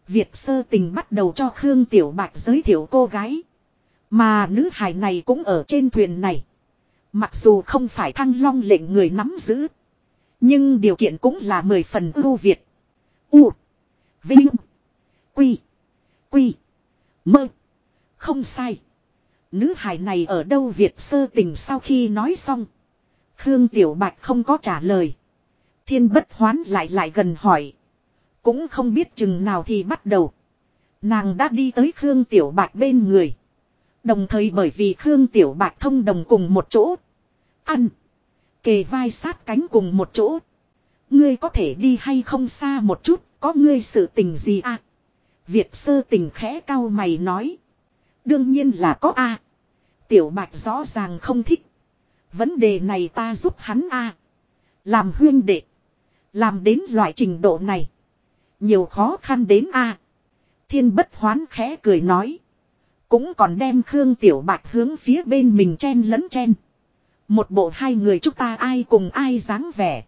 Việt sơ tình bắt đầu cho Khương Tiểu Bạch giới thiệu cô gái. Mà nữ hài này cũng ở trên thuyền này. Mặc dù không phải thăng long lệnh người nắm giữ. Nhưng điều kiện cũng là mười phần ưu việt. U. Vinh. Quy. Quy. Mơ. Không sai. Nữ hài này ở đâu Việt sơ tình sau khi nói xong. Khương Tiểu Bạch không có trả lời. Thiên bất hoán lại lại gần hỏi. Cũng không biết chừng nào thì bắt đầu. Nàng đã đi tới Khương Tiểu Bạch bên người. Đồng thời bởi vì Khương Tiểu Bạch thông đồng cùng một chỗ. Ăn. Kề vai sát cánh cùng một chỗ. Ngươi có thể đi hay không xa một chút, có ngươi sự tình gì à? Việt sơ tình khẽ cao mày nói. Đương nhiên là có a. Tiểu Bạch rõ ràng không thích. Vấn đề này ta giúp hắn a. Làm huyên đệ. Làm đến loại trình độ này. Nhiều khó khăn đến a. Thiên bất hoán khẽ cười nói. Cũng còn đem Khương Tiểu Bạch hướng phía bên mình chen lẫn chen. Một bộ hai người chúng ta ai cùng ai dáng vẻ.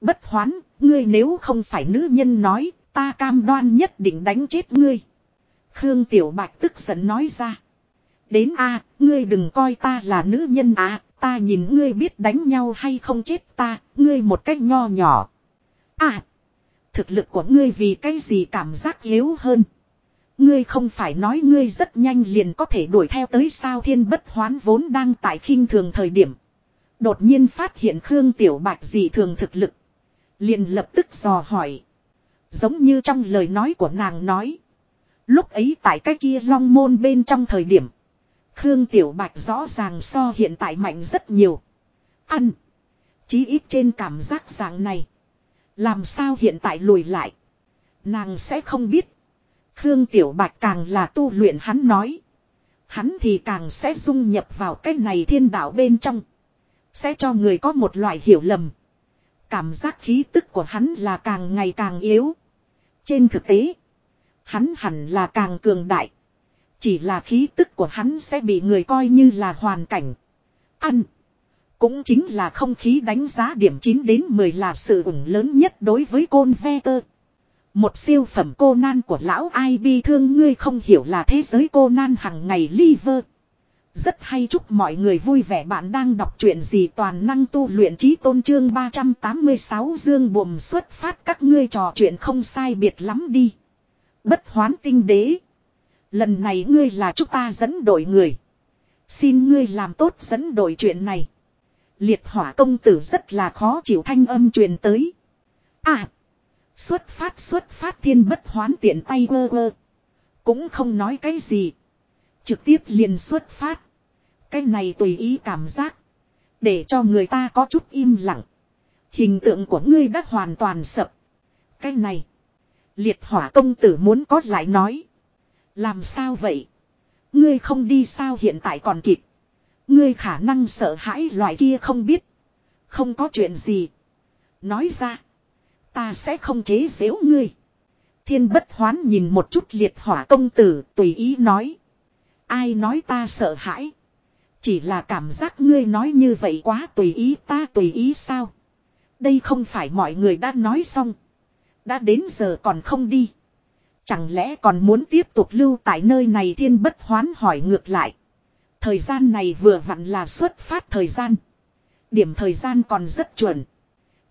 Bất hoán, ngươi nếu không phải nữ nhân nói, ta cam đoan nhất định đánh chết ngươi. Khương Tiểu Bạch tức giận nói ra. Đến a, ngươi đừng coi ta là nữ nhân à, ta nhìn ngươi biết đánh nhau hay không chết ta, ngươi một cách nho nhỏ. À, thực lực của ngươi vì cái gì cảm giác yếu hơn. Ngươi không phải nói ngươi rất nhanh liền có thể đuổi theo tới sao thiên bất hoán vốn đang tại khinh thường thời điểm. Đột nhiên phát hiện Khương Tiểu Bạch gì thường thực lực. Liền lập tức dò hỏi. Giống như trong lời nói của nàng nói. Lúc ấy tại cái kia long môn bên trong thời điểm. Khương Tiểu Bạch rõ ràng so hiện tại mạnh rất nhiều. Ăn. Chí ít trên cảm giác dạng này. Làm sao hiện tại lùi lại. Nàng sẽ không biết. Khương Tiểu Bạch càng là tu luyện hắn nói. Hắn thì càng sẽ dung nhập vào cái này thiên đạo bên trong. Sẽ cho người có một loại hiểu lầm. Cảm giác khí tức của hắn là càng ngày càng yếu. Trên thực tế. Hắn hẳn là càng cường đại. Chỉ là khí tức của hắn sẽ bị người coi như là hoàn cảnh. Ăn. Cũng chính là không khí đánh giá điểm 9 đến 10 là sự ủng lớn nhất đối với côn ve tơ. Một siêu phẩm cô nan của lão ai bi thương ngươi không hiểu là thế giới cô nan hằng ngày liver. Rất hay chúc mọi người vui vẻ bạn đang đọc truyện gì toàn năng tu luyện trí tôn trương 386 dương buồm xuất phát các ngươi trò chuyện không sai biệt lắm đi. Bất hoán tinh đế. Lần này ngươi là chúng ta dẫn đội người. Xin ngươi làm tốt dẫn đội chuyện này. Liệt hỏa công tử rất là khó chịu thanh âm truyền tới. À. Xuất phát xuất phát thiên bất hoán tiện tay vơ vơ. Cũng không nói cái gì. Trực tiếp liền xuất phát. Cái này tùy ý cảm giác. Để cho người ta có chút im lặng. Hình tượng của ngươi đã hoàn toàn sập. Cái này. Liệt hỏa công tử muốn có lại nói. Làm sao vậy? Ngươi không đi sao hiện tại còn kịp. Ngươi khả năng sợ hãi loại kia không biết. Không có chuyện gì. Nói ra. Ta sẽ không chế giễu ngươi. Thiên bất hoán nhìn một chút liệt hỏa công tử tùy ý nói. Ai nói ta sợ hãi. Chỉ là cảm giác ngươi nói như vậy quá tùy ý, ta tùy ý sao. Đây không phải mọi người đã nói xong. Đã đến giờ còn không đi. Chẳng lẽ còn muốn tiếp tục lưu tại nơi này thiên bất hoán hỏi ngược lại. Thời gian này vừa vặn là xuất phát thời gian. Điểm thời gian còn rất chuẩn.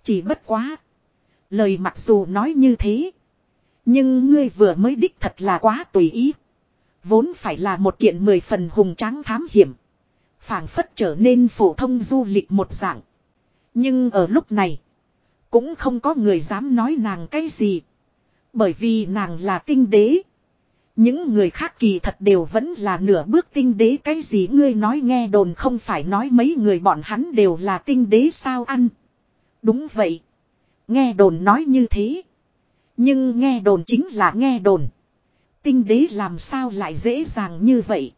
Chỉ bất quá. Lời mặc dù nói như thế. Nhưng ngươi vừa mới đích thật là quá tùy ý. Vốn phải là một kiện mười phần hùng tráng thám hiểm. phảng phất trở nên phổ thông du lịch một dạng. Nhưng ở lúc này. Cũng không có người dám nói nàng cái gì. Bởi vì nàng là tinh đế. Những người khác kỳ thật đều vẫn là nửa bước tinh đế cái gì ngươi nói nghe đồn không phải nói mấy người bọn hắn đều là tinh đế sao ăn. Đúng vậy. Nghe đồn nói như thế. Nhưng nghe đồn chính là nghe đồn. Tinh đế làm sao lại dễ dàng như vậy.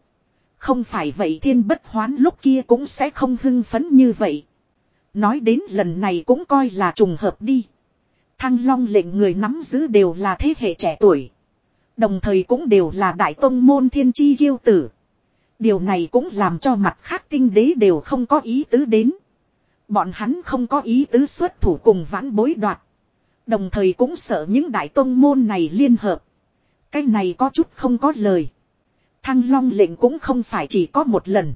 Không phải vậy thiên bất hoán lúc kia cũng sẽ không hưng phấn như vậy. Nói đến lần này cũng coi là trùng hợp đi. Thăng long lệnh người nắm giữ đều là thế hệ trẻ tuổi. Đồng thời cũng đều là đại tông môn thiên chi ghiêu tử. Điều này cũng làm cho mặt khác tinh đế đều không có ý tứ đến. Bọn hắn không có ý tứ xuất thủ cùng vãn bối đoạt. Đồng thời cũng sợ những đại tông môn này liên hợp. Cái này có chút không có lời. Thăng long lệnh cũng không phải chỉ có một lần.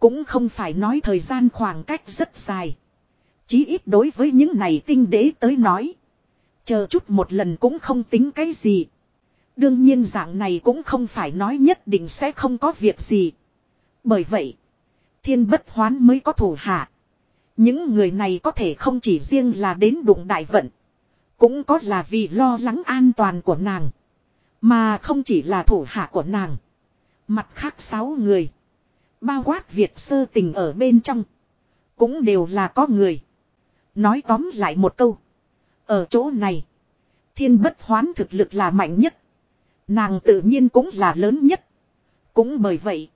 Cũng không phải nói thời gian khoảng cách rất dài. Chí ít đối với những này tinh đế tới nói. Chờ chút một lần cũng không tính cái gì. Đương nhiên dạng này cũng không phải nói nhất định sẽ không có việc gì. Bởi vậy, thiên bất hoán mới có thủ hạ. Những người này có thể không chỉ riêng là đến đụng đại vận. Cũng có là vì lo lắng an toàn của nàng. Mà không chỉ là thủ hạ của nàng. Mặt khác sáu người. Bao quát Việt sơ tình ở bên trong. Cũng đều là có người. Nói tóm lại một câu. Ở chỗ này. Thiên bất hoán thực lực là mạnh nhất. Nàng tự nhiên cũng là lớn nhất. Cũng bởi vậy.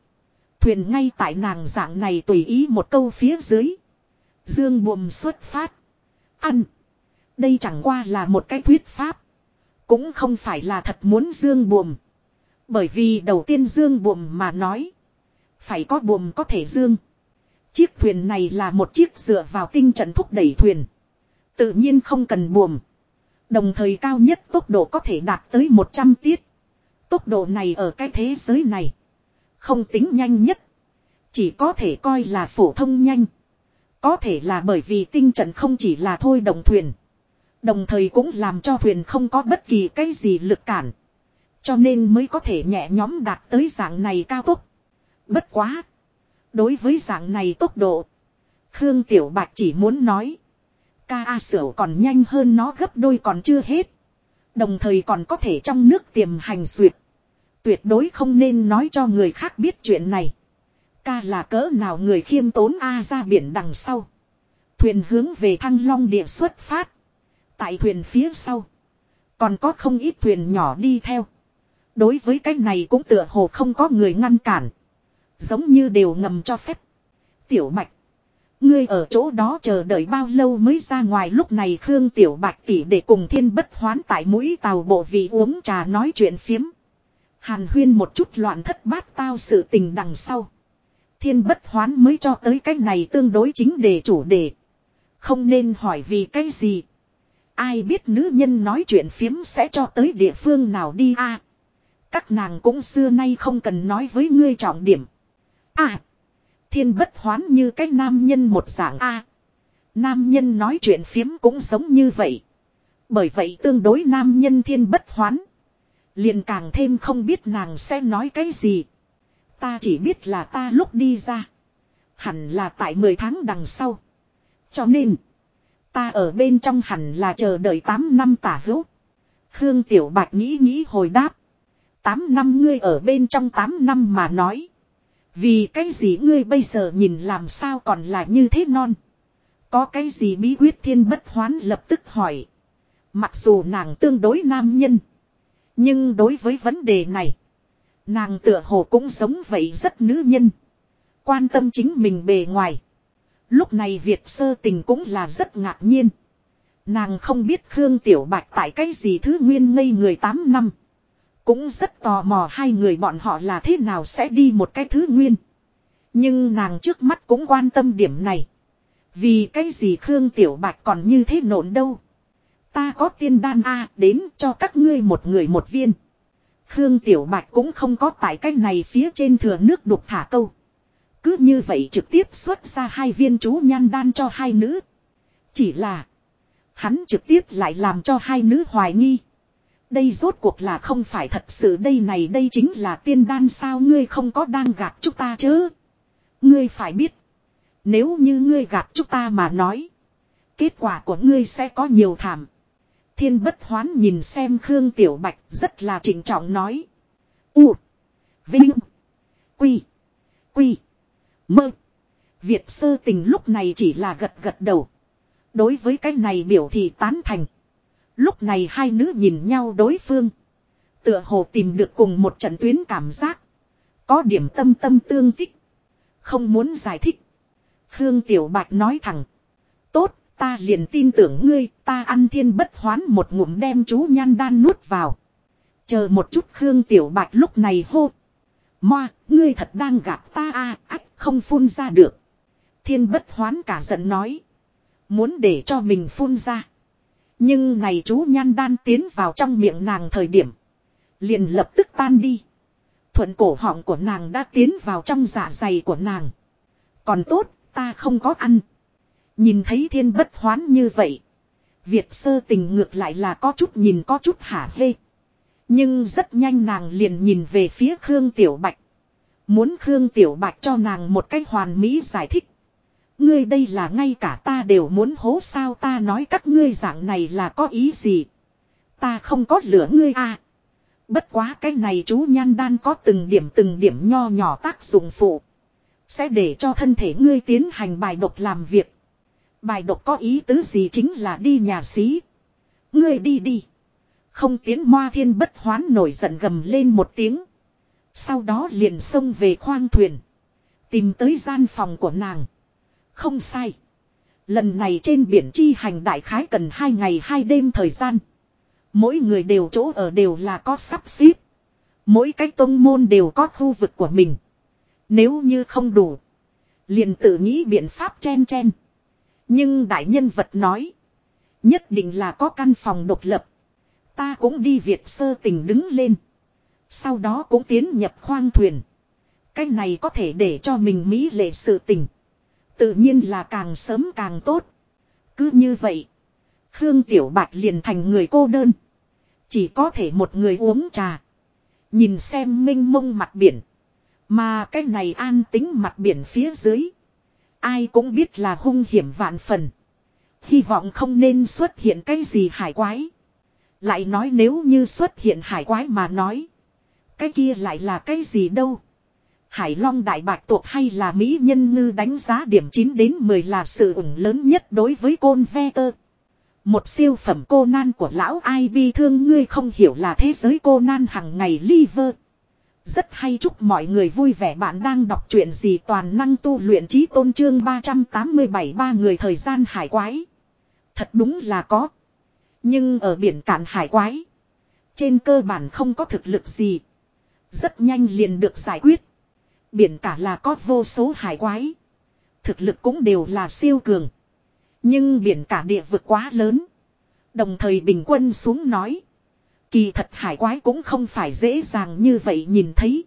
Thuyền ngay tại nàng dạng này tùy ý một câu phía dưới. Dương buồm xuất phát. Ăn. Đây chẳng qua là một cái thuyết pháp. Cũng không phải là thật muốn dương buồm. Bởi vì đầu tiên dương buồm mà nói. Phải có buồm có thể dương. Chiếc thuyền này là một chiếc dựa vào tinh trận thúc đẩy thuyền. Tự nhiên không cần buồm. Đồng thời cao nhất tốc độ có thể đạt tới 100 tiết. Tốc độ này ở cái thế giới này. Không tính nhanh nhất. Chỉ có thể coi là phổ thông nhanh. Có thể là bởi vì tinh trận không chỉ là thôi đồng thuyền. Đồng thời cũng làm cho thuyền không có bất kỳ cái gì lực cản. Cho nên mới có thể nhẹ nhóm đạt tới dạng này cao tốc. Bất quá. Đối với dạng này tốc độ. Khương Tiểu Bạch chỉ muốn nói. Ca A Sửu còn nhanh hơn nó gấp đôi còn chưa hết. Đồng thời còn có thể trong nước tiềm hành duyệt. Tuyệt đối không nên nói cho người khác biết chuyện này. Ca là cỡ nào người khiêm tốn A ra biển đằng sau. Thuyền hướng về thăng long địa xuất phát. Tại thuyền phía sau. Còn có không ít thuyền nhỏ đi theo. Đối với cái này cũng tựa hồ không có người ngăn cản. Giống như đều ngầm cho phép. Tiểu Bạch. Ngươi ở chỗ đó chờ đợi bao lâu mới ra ngoài lúc này Khương Tiểu Bạch tỷ để cùng thiên bất hoán tại mũi tàu bộ vị uống trà nói chuyện phiếm. Hàn huyên một chút loạn thất bát tao sự tình đằng sau. Thiên bất hoán mới cho tới cái này tương đối chính đề chủ đề. Không nên hỏi vì cái gì. Ai biết nữ nhân nói chuyện phiếm sẽ cho tới địa phương nào đi a Các nàng cũng xưa nay không cần nói với ngươi trọng điểm. À. Thiên bất hoán như cái nam nhân một dạng a Nam nhân nói chuyện phiếm cũng giống như vậy. Bởi vậy tương đối nam nhân thiên bất hoán. Liền càng thêm không biết nàng sẽ nói cái gì. Ta chỉ biết là ta lúc đi ra. Hẳn là tại 10 tháng đằng sau. Cho nên. Ta ở bên trong hẳn là chờ đợi 8 năm tả hữu. Khương Tiểu Bạch nghĩ nghĩ hồi đáp. 8 năm ngươi ở bên trong 8 năm mà nói. Vì cái gì ngươi bây giờ nhìn làm sao còn là như thế non. Có cái gì bí quyết thiên bất hoán lập tức hỏi. Mặc dù nàng tương đối nam nhân. Nhưng đối với vấn đề này. Nàng tựa hồ cũng sống vậy rất nữ nhân. Quan tâm chính mình bề ngoài. Lúc này Việt sơ tình cũng là rất ngạc nhiên. Nàng không biết Khương Tiểu Bạch tại cái gì thứ nguyên ngây người 8 năm. Cũng rất tò mò hai người bọn họ là thế nào sẽ đi một cái thứ nguyên. Nhưng nàng trước mắt cũng quan tâm điểm này. Vì cái gì Khương Tiểu Bạch còn như thế nổn đâu. Ta có tiên đan A, đến cho các ngươi một người một viên. Khương Tiểu Bạch cũng không có tại cái này phía trên thừa nước đục thả câu. Cứ như vậy trực tiếp xuất ra hai viên chú nhan đan cho hai nữ. Chỉ là. Hắn trực tiếp lại làm cho hai nữ hoài nghi. Đây rốt cuộc là không phải thật sự đây này, đây chính là tiên đan sao ngươi không có đang gạt chúng ta chứ. Ngươi phải biết. Nếu như ngươi gạt chúng ta mà nói. Kết quả của ngươi sẽ có nhiều thảm. Thiên bất hoán nhìn xem Khương Tiểu Bạch rất là trịnh trọng nói. U. Vinh. Quy. Quy. Mơ. Việt sơ tình lúc này chỉ là gật gật đầu. Đối với cái này biểu thị tán thành. Lúc này hai nữ nhìn nhau đối phương. Tựa hồ tìm được cùng một trận tuyến cảm giác. Có điểm tâm tâm tương tích. Không muốn giải thích. Khương Tiểu Bạch nói thẳng. Tốt, ta liền tin tưởng ngươi, ta ăn thiên bất hoán một ngụm đem chú nhan đan nuốt vào. Chờ một chút Khương Tiểu Bạch lúc này hô. Moa, ngươi thật đang gạt ta à, ách, không phun ra được. Thiên bất hoán cả giận nói. Muốn để cho mình phun ra. Nhưng này chú nhan đan tiến vào trong miệng nàng thời điểm. Liền lập tức tan đi. Thuận cổ họng của nàng đã tiến vào trong dạ dày của nàng. Còn tốt, ta không có ăn. Nhìn thấy thiên bất hoán như vậy. Việt sơ tình ngược lại là có chút nhìn có chút hả hê. Nhưng rất nhanh nàng liền nhìn về phía Khương Tiểu Bạch. Muốn Khương Tiểu Bạch cho nàng một cách hoàn mỹ giải thích. Ngươi đây là ngay cả ta đều muốn hố sao ta nói các ngươi dạng này là có ý gì. Ta không có lửa ngươi à. Bất quá cái này chú nhan đan có từng điểm từng điểm nho nhỏ tác dụng phụ. Sẽ để cho thân thể ngươi tiến hành bài độc làm việc. Bài độc có ý tứ gì chính là đi nhà xí. Ngươi đi đi. Không tiến moa thiên bất hoán nổi giận gầm lên một tiếng. Sau đó liền xông về khoang thuyền. Tìm tới gian phòng của nàng. Không sai. Lần này trên biển chi hành đại khái cần hai ngày hai đêm thời gian. Mỗi người đều chỗ ở đều là có sắp xếp. Mỗi cái tông môn đều có khu vực của mình. Nếu như không đủ. Liền tự nghĩ biện pháp chen chen. Nhưng đại nhân vật nói. Nhất định là có căn phòng độc lập. Ta cũng đi Việt sơ tình đứng lên. Sau đó cũng tiến nhập khoang thuyền. Cái này có thể để cho mình mỹ lệ sự tình. Tự nhiên là càng sớm càng tốt. Cứ như vậy. Khương Tiểu Bạch liền thành người cô đơn. Chỉ có thể một người uống trà. Nhìn xem minh mông mặt biển. Mà cái này an tính mặt biển phía dưới. Ai cũng biết là hung hiểm vạn phần. Hy vọng không nên xuất hiện cái gì hải quái. Lại nói nếu như xuất hiện hải quái mà nói. Cái kia lại là cái gì đâu. Hải Long Đại Bạch tuộc hay là Mỹ Nhân Ngư đánh giá điểm 9 đến 10 là sự ủng lớn nhất đối với côn ve tơ. Một siêu phẩm cô nan của lão ai bi thương ngươi không hiểu là thế giới cô nan hằng ngày liver. Rất hay chúc mọi người vui vẻ bạn đang đọc truyện gì toàn năng tu luyện trí tôn trương 387 ba người thời gian hải quái. Thật đúng là có. Nhưng ở biển cạn hải quái. Trên cơ bản không có thực lực gì. Rất nhanh liền được giải quyết. Biển cả là có vô số hải quái. Thực lực cũng đều là siêu cường. Nhưng biển cả địa vực quá lớn. Đồng thời bình quân xuống nói. Kỳ thật hải quái cũng không phải dễ dàng như vậy nhìn thấy.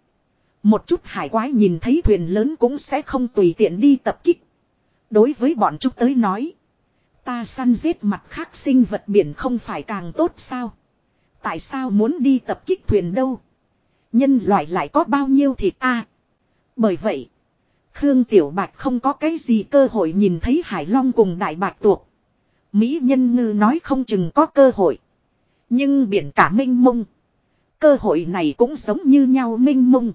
Một chút hải quái nhìn thấy thuyền lớn cũng sẽ không tùy tiện đi tập kích. Đối với bọn chúng tới nói. Ta săn giết mặt khác sinh vật biển không phải càng tốt sao. Tại sao muốn đi tập kích thuyền đâu. Nhân loại lại có bao nhiêu thịt a bởi vậy. Khương Tiểu Bạch không có cái gì cơ hội nhìn thấy Hải Long cùng Đại Bạch tuộc. Mỹ nhân ngư nói không chừng có cơ hội. Nhưng biển cả minh mông. Cơ hội này cũng giống như nhau minh mông.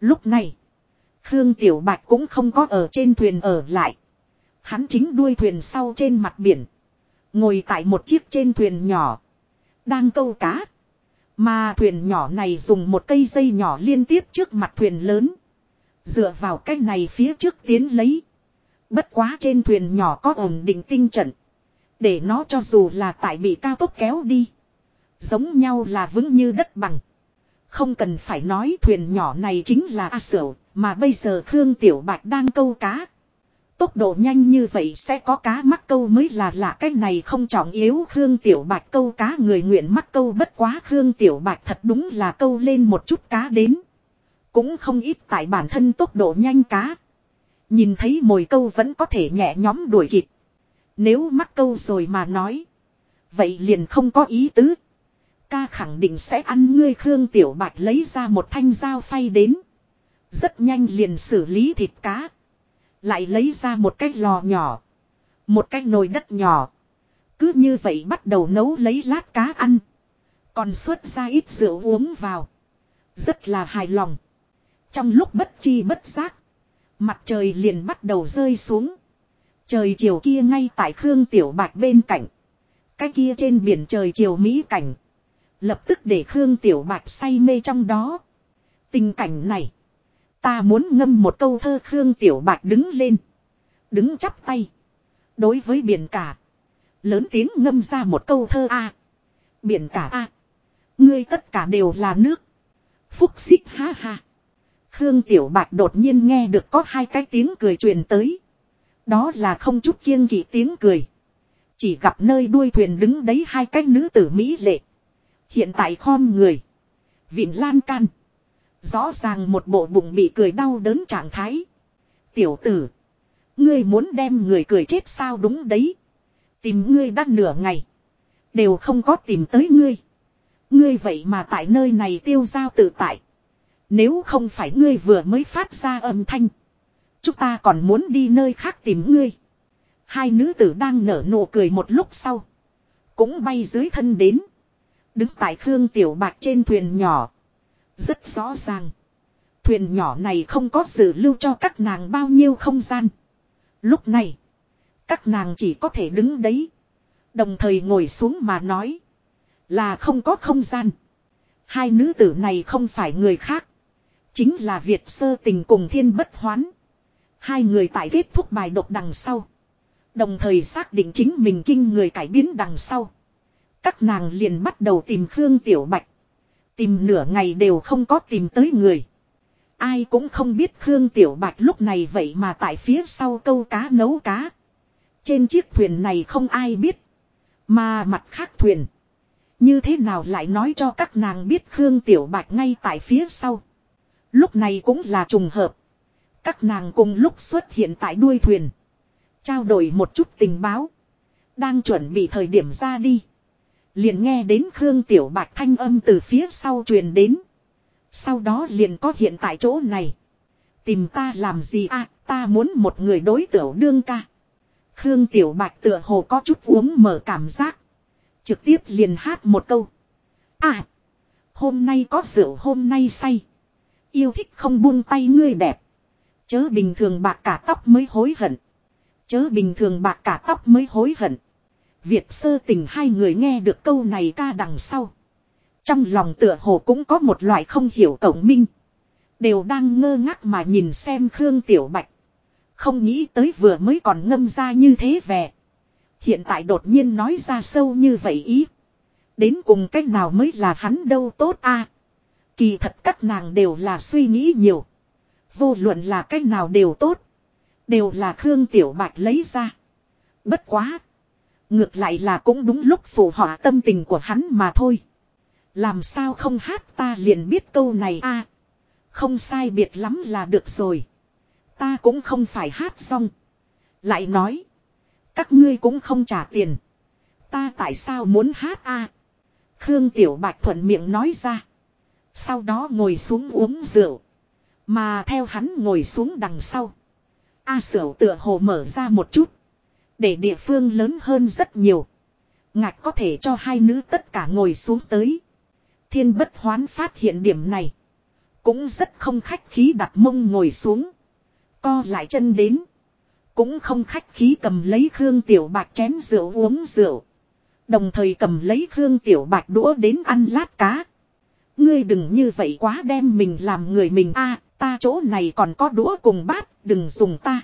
Lúc này. Khương Tiểu Bạch cũng không có ở trên thuyền ở lại. Hắn chính đuôi thuyền sau trên mặt biển. Ngồi tại một chiếc trên thuyền nhỏ. Đang câu cá. Mà thuyền nhỏ này dùng một cây dây nhỏ liên tiếp trước mặt thuyền lớn. Dựa vào cái này phía trước tiến lấy. Bất quá trên thuyền nhỏ có ổn định tinh trận. Để nó cho dù là tại bị cao tốc kéo đi. Giống nhau là vững như đất bằng. Không cần phải nói thuyền nhỏ này chính là A Sở, mà bây giờ Khương Tiểu Bạch đang câu cá. Tốc độ nhanh như vậy sẽ có cá mắc câu mới là lạ cái này không trọng yếu Khương Tiểu Bạch câu cá người nguyện mắc câu bất quá Khương Tiểu Bạch thật đúng là câu lên một chút cá đến. Cũng không ít tại bản thân tốc độ nhanh cá. Nhìn thấy mồi câu vẫn có thể nhẹ nhóm đuổi kịp. Nếu mắc câu rồi mà nói. Vậy liền không có ý tứ. Ca khẳng định sẽ ăn ngươi Khương Tiểu Bạch lấy ra một thanh dao phay đến. Rất nhanh liền xử lý thịt cá. Lại lấy ra một cái lò nhỏ. Một cái nồi đất nhỏ. Cứ như vậy bắt đầu nấu lấy lát cá ăn. Còn xuất ra ít rượu uống vào. Rất là hài lòng. Trong lúc bất chi bất giác. Mặt trời liền bắt đầu rơi xuống. Trời chiều kia ngay tại Khương Tiểu Bạch bên cạnh. Cái kia trên biển trời chiều Mỹ cảnh. Lập tức để Khương Tiểu Bạch say mê trong đó. Tình cảnh này. Ta muốn ngâm một câu thơ Khương Tiểu Bạch đứng lên. Đứng chắp tay. Đối với biển cả. Lớn tiếng ngâm ra một câu thơ A. Biển cả A. Ngươi tất cả đều là nước. Phúc xích ha ha. Khương Tiểu Bạch đột nhiên nghe được có hai cái tiếng cười truyền tới. Đó là không chút kiêng kỵ tiếng cười. Chỉ gặp nơi đuôi thuyền đứng đấy hai cái nữ tử Mỹ lệ. Hiện tại khom người. Vịn lan can. Rõ ràng một bộ bụng bị cười đau đớn trạng thái. Tiểu tử. Ngươi muốn đem người cười chết sao đúng đấy. Tìm ngươi đã nửa ngày. Đều không có tìm tới ngươi. Ngươi vậy mà tại nơi này tiêu giao tự tại. Nếu không phải ngươi vừa mới phát ra âm thanh. Chúng ta còn muốn đi nơi khác tìm ngươi. Hai nữ tử đang nở nụ cười một lúc sau. Cũng bay dưới thân đến. Đứng tại Khương Tiểu Bạc trên thuyền nhỏ. Rất rõ ràng. Thuyền nhỏ này không có sự lưu cho các nàng bao nhiêu không gian. Lúc này. Các nàng chỉ có thể đứng đấy. Đồng thời ngồi xuống mà nói. Là không có không gian. Hai nữ tử này không phải người khác. Chính là Việt sơ tình cùng thiên bất hoán. Hai người tại kết thúc bài độc đằng sau. Đồng thời xác định chính mình kinh người cải biến đằng sau. Các nàng liền bắt đầu tìm Khương Tiểu Bạch. Tìm nửa ngày đều không có tìm tới người. Ai cũng không biết Khương Tiểu Bạch lúc này vậy mà tại phía sau câu cá nấu cá. Trên chiếc thuyền này không ai biết. Mà mặt khác thuyền. Như thế nào lại nói cho các nàng biết Khương Tiểu Bạch ngay tại phía sau. Lúc này cũng là trùng hợp. Các nàng cùng lúc xuất hiện tại đuôi thuyền. Trao đổi một chút tình báo. Đang chuẩn bị thời điểm ra đi. Liền nghe đến Khương Tiểu Bạch thanh âm từ phía sau truyền đến. Sau đó liền có hiện tại chỗ này. Tìm ta làm gì à, ta muốn một người đối tiểu đương ca. Khương Tiểu Bạch tựa hồ có chút uống mở cảm giác. Trực tiếp liền hát một câu. À, hôm nay có rượu hôm nay say. Yêu thích không buông tay ngươi đẹp. Chớ bình thường bạc cả tóc mới hối hận. Chớ bình thường bạc cả tóc mới hối hận. Việt sơ tình hai người nghe được câu này ca đằng sau. Trong lòng tựa hồ cũng có một loại không hiểu cổng minh. Đều đang ngơ ngác mà nhìn xem Khương Tiểu Bạch. Không nghĩ tới vừa mới còn ngâm ra như thế về, Hiện tại đột nhiên nói ra sâu như vậy ý. Đến cùng cách nào mới là hắn đâu tốt a Kỳ thật các nàng đều là suy nghĩ nhiều. Vô luận là cách nào đều tốt. Đều là Khương Tiểu Bạch lấy ra. Bất quá. Ngược lại là cũng đúng lúc phù họa tâm tình của hắn mà thôi. Làm sao không hát ta liền biết câu này a Không sai biệt lắm là được rồi. Ta cũng không phải hát xong. Lại nói. Các ngươi cũng không trả tiền. Ta tại sao muốn hát a Khương Tiểu Bạch thuận miệng nói ra. Sau đó ngồi xuống uống rượu. Mà theo hắn ngồi xuống đằng sau. A sửu tựa hồ mở ra một chút. Để địa phương lớn hơn rất nhiều. Ngạch có thể cho hai nữ tất cả ngồi xuống tới. Thiên bất hoán phát hiện điểm này. Cũng rất không khách khí đặt mông ngồi xuống. Co lại chân đến. Cũng không khách khí cầm lấy Khương Tiểu Bạch chén rượu uống rượu. Đồng thời cầm lấy Khương Tiểu Bạch đũa đến ăn lát cá. Ngươi đừng như vậy quá đem mình làm người mình a ta chỗ này còn có đũa cùng bát, đừng dùng ta.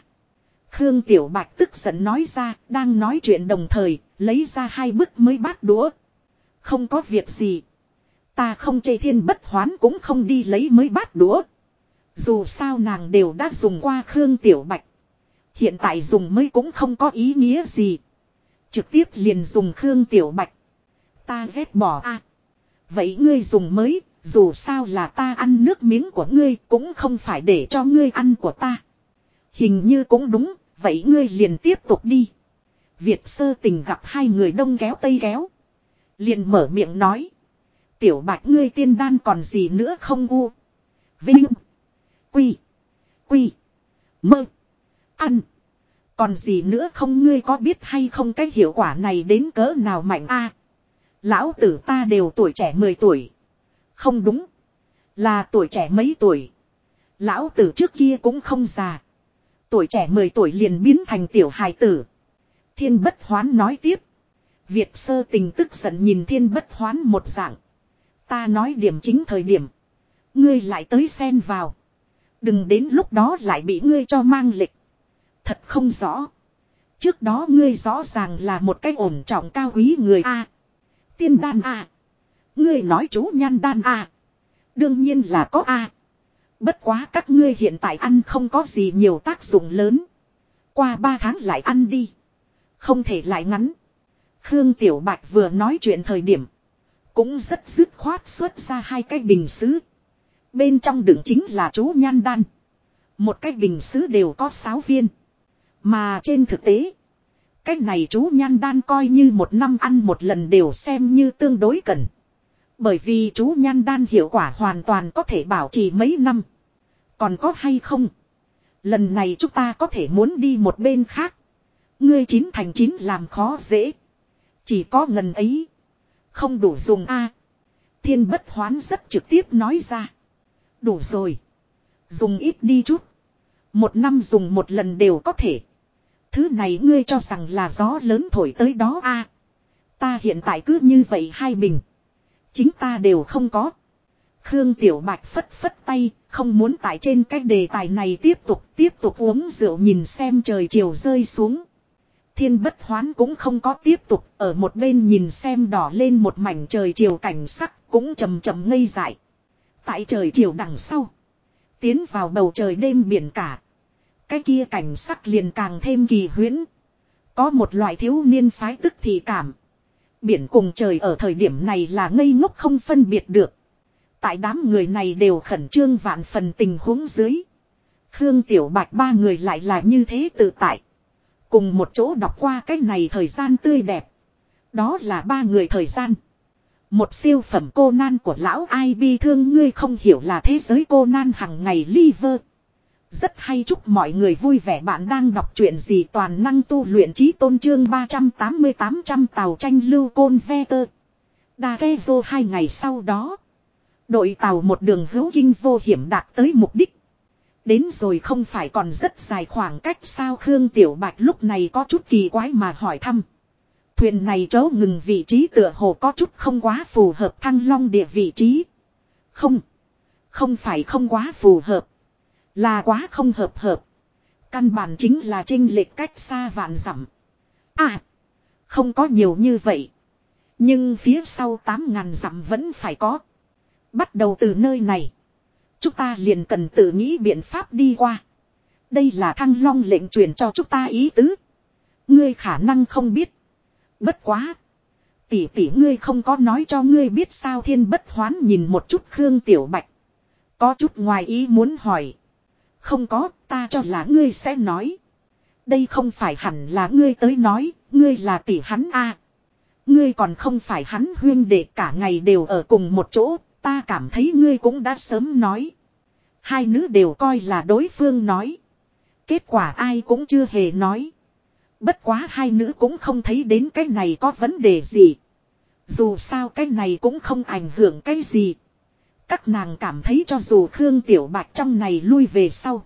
Khương Tiểu Bạch tức giận nói ra, đang nói chuyện đồng thời, lấy ra hai bức mới bát đũa. Không có việc gì. Ta không chê thiên bất hoán cũng không đi lấy mới bát đũa. Dù sao nàng đều đã dùng qua Khương Tiểu Bạch. Hiện tại dùng mới cũng không có ý nghĩa gì. Trực tiếp liền dùng Khương Tiểu Bạch. Ta ghét bỏ a Vậy ngươi dùng mới, dù sao là ta ăn nước miếng của ngươi cũng không phải để cho ngươi ăn của ta. Hình như cũng đúng, vậy ngươi liền tiếp tục đi. Việt sơ tình gặp hai người đông kéo tây kéo. Liền mở miệng nói. Tiểu bạch ngươi tiên đan còn gì nữa không u. Vinh. Quy. Quy. Mơ. Ăn. Còn gì nữa không ngươi có biết hay không cái hiệu quả này đến cỡ nào mạnh a Lão tử ta đều tuổi trẻ 10 tuổi. Không đúng. Là tuổi trẻ mấy tuổi. Lão tử trước kia cũng không già. Tuổi trẻ 10 tuổi liền biến thành tiểu hài tử. Thiên bất hoán nói tiếp. Việt sơ tình tức giận nhìn thiên bất hoán một dạng. Ta nói điểm chính thời điểm. Ngươi lại tới xen vào. Đừng đến lúc đó lại bị ngươi cho mang lịch. Thật không rõ. Trước đó ngươi rõ ràng là một cái ổn trọng cao quý người A. Tiên đan A. Ngươi nói chú nhan đan A. Đương nhiên là có A. Bất quá các ngươi hiện tại ăn không có gì nhiều tác dụng lớn. Qua ba tháng lại ăn đi. Không thể lại ngắn. Khương Tiểu Bạch vừa nói chuyện thời điểm. Cũng rất dứt khoát xuất ra hai cái bình xứ. Bên trong đựng chính là chú nhan đan. Một cái bình xứ đều có sáu viên. Mà trên thực tế. Cái này chú nhan đan coi như một năm ăn một lần đều xem như tương đối cần. Bởi vì chú nhan đan hiệu quả hoàn toàn có thể bảo trì mấy năm. Còn có hay không? Lần này chúng ta có thể muốn đi một bên khác. Ngươi chín thành chín làm khó dễ. Chỉ có ngần ấy. Không đủ dùng a Thiên bất hoán rất trực tiếp nói ra. Đủ rồi. Dùng ít đi chút. Một năm dùng một lần đều có thể. Thứ này ngươi cho rằng là gió lớn thổi tới đó a Ta hiện tại cứ như vậy hai bình. Chính ta đều không có. Khương Tiểu Bạch phất phất tay, không muốn tại trên cái đề tài này tiếp tục tiếp tục uống rượu nhìn xem trời chiều rơi xuống. Thiên bất hoán cũng không có tiếp tục ở một bên nhìn xem đỏ lên một mảnh trời chiều cảnh sắc cũng chầm chầm ngây dại. Tại trời chiều đằng sau. Tiến vào bầu trời đêm biển cả. Cái kia cảnh sắc liền càng thêm kỳ huyễn. Có một loại thiếu niên phái tức thì cảm. Biển cùng trời ở thời điểm này là ngây ngốc không phân biệt được. Tại đám người này đều khẩn trương vạn phần tình huống dưới. Khương Tiểu Bạch ba người lại là như thế tự tại. Cùng một chỗ đọc qua cái này thời gian tươi đẹp. Đó là ba người thời gian. Một siêu phẩm cô nan của lão ai bi thương, ngươi không hiểu là thế giới cô nan hằng ngày liver. Rất hay chúc mọi người vui vẻ bạn đang đọc truyện gì toàn năng tu luyện trí tôn trương 388 trăm tàu tranh lưu côn ve tơ. Đa ghe vô hai ngày sau đó. Đội tàu một đường hữu kinh vô hiểm đạt tới mục đích. Đến rồi không phải còn rất dài khoảng cách sao Khương Tiểu Bạch lúc này có chút kỳ quái mà hỏi thăm. Thuyền này chớ ngừng vị trí tựa hồ có chút không quá phù hợp thăng long địa vị trí. Không. Không phải không quá phù hợp. Là quá không hợp hợp. Căn bản chính là trinh lệch cách xa vạn dặm. À. Không có nhiều như vậy. Nhưng phía sau 8.000 dặm vẫn phải có. Bắt đầu từ nơi này. Chúng ta liền cần tự nghĩ biện pháp đi qua. Đây là thăng long lệnh truyền cho chúng ta ý tứ. Ngươi khả năng không biết. Bất quá. Tỷ tỷ ngươi không có nói cho ngươi biết sao thiên bất hoán nhìn một chút Khương Tiểu Bạch. Có chút ngoài ý muốn hỏi. Không có, ta cho là ngươi sẽ nói. Đây không phải hẳn là ngươi tới nói, ngươi là tỷ hắn a. Ngươi còn không phải hắn huyên để cả ngày đều ở cùng một chỗ, ta cảm thấy ngươi cũng đã sớm nói. Hai nữ đều coi là đối phương nói. Kết quả ai cũng chưa hề nói. Bất quá hai nữ cũng không thấy đến cái này có vấn đề gì. Dù sao cái này cũng không ảnh hưởng cái gì. Các nàng cảm thấy cho dù Khương Tiểu Bạch trong này lui về sau.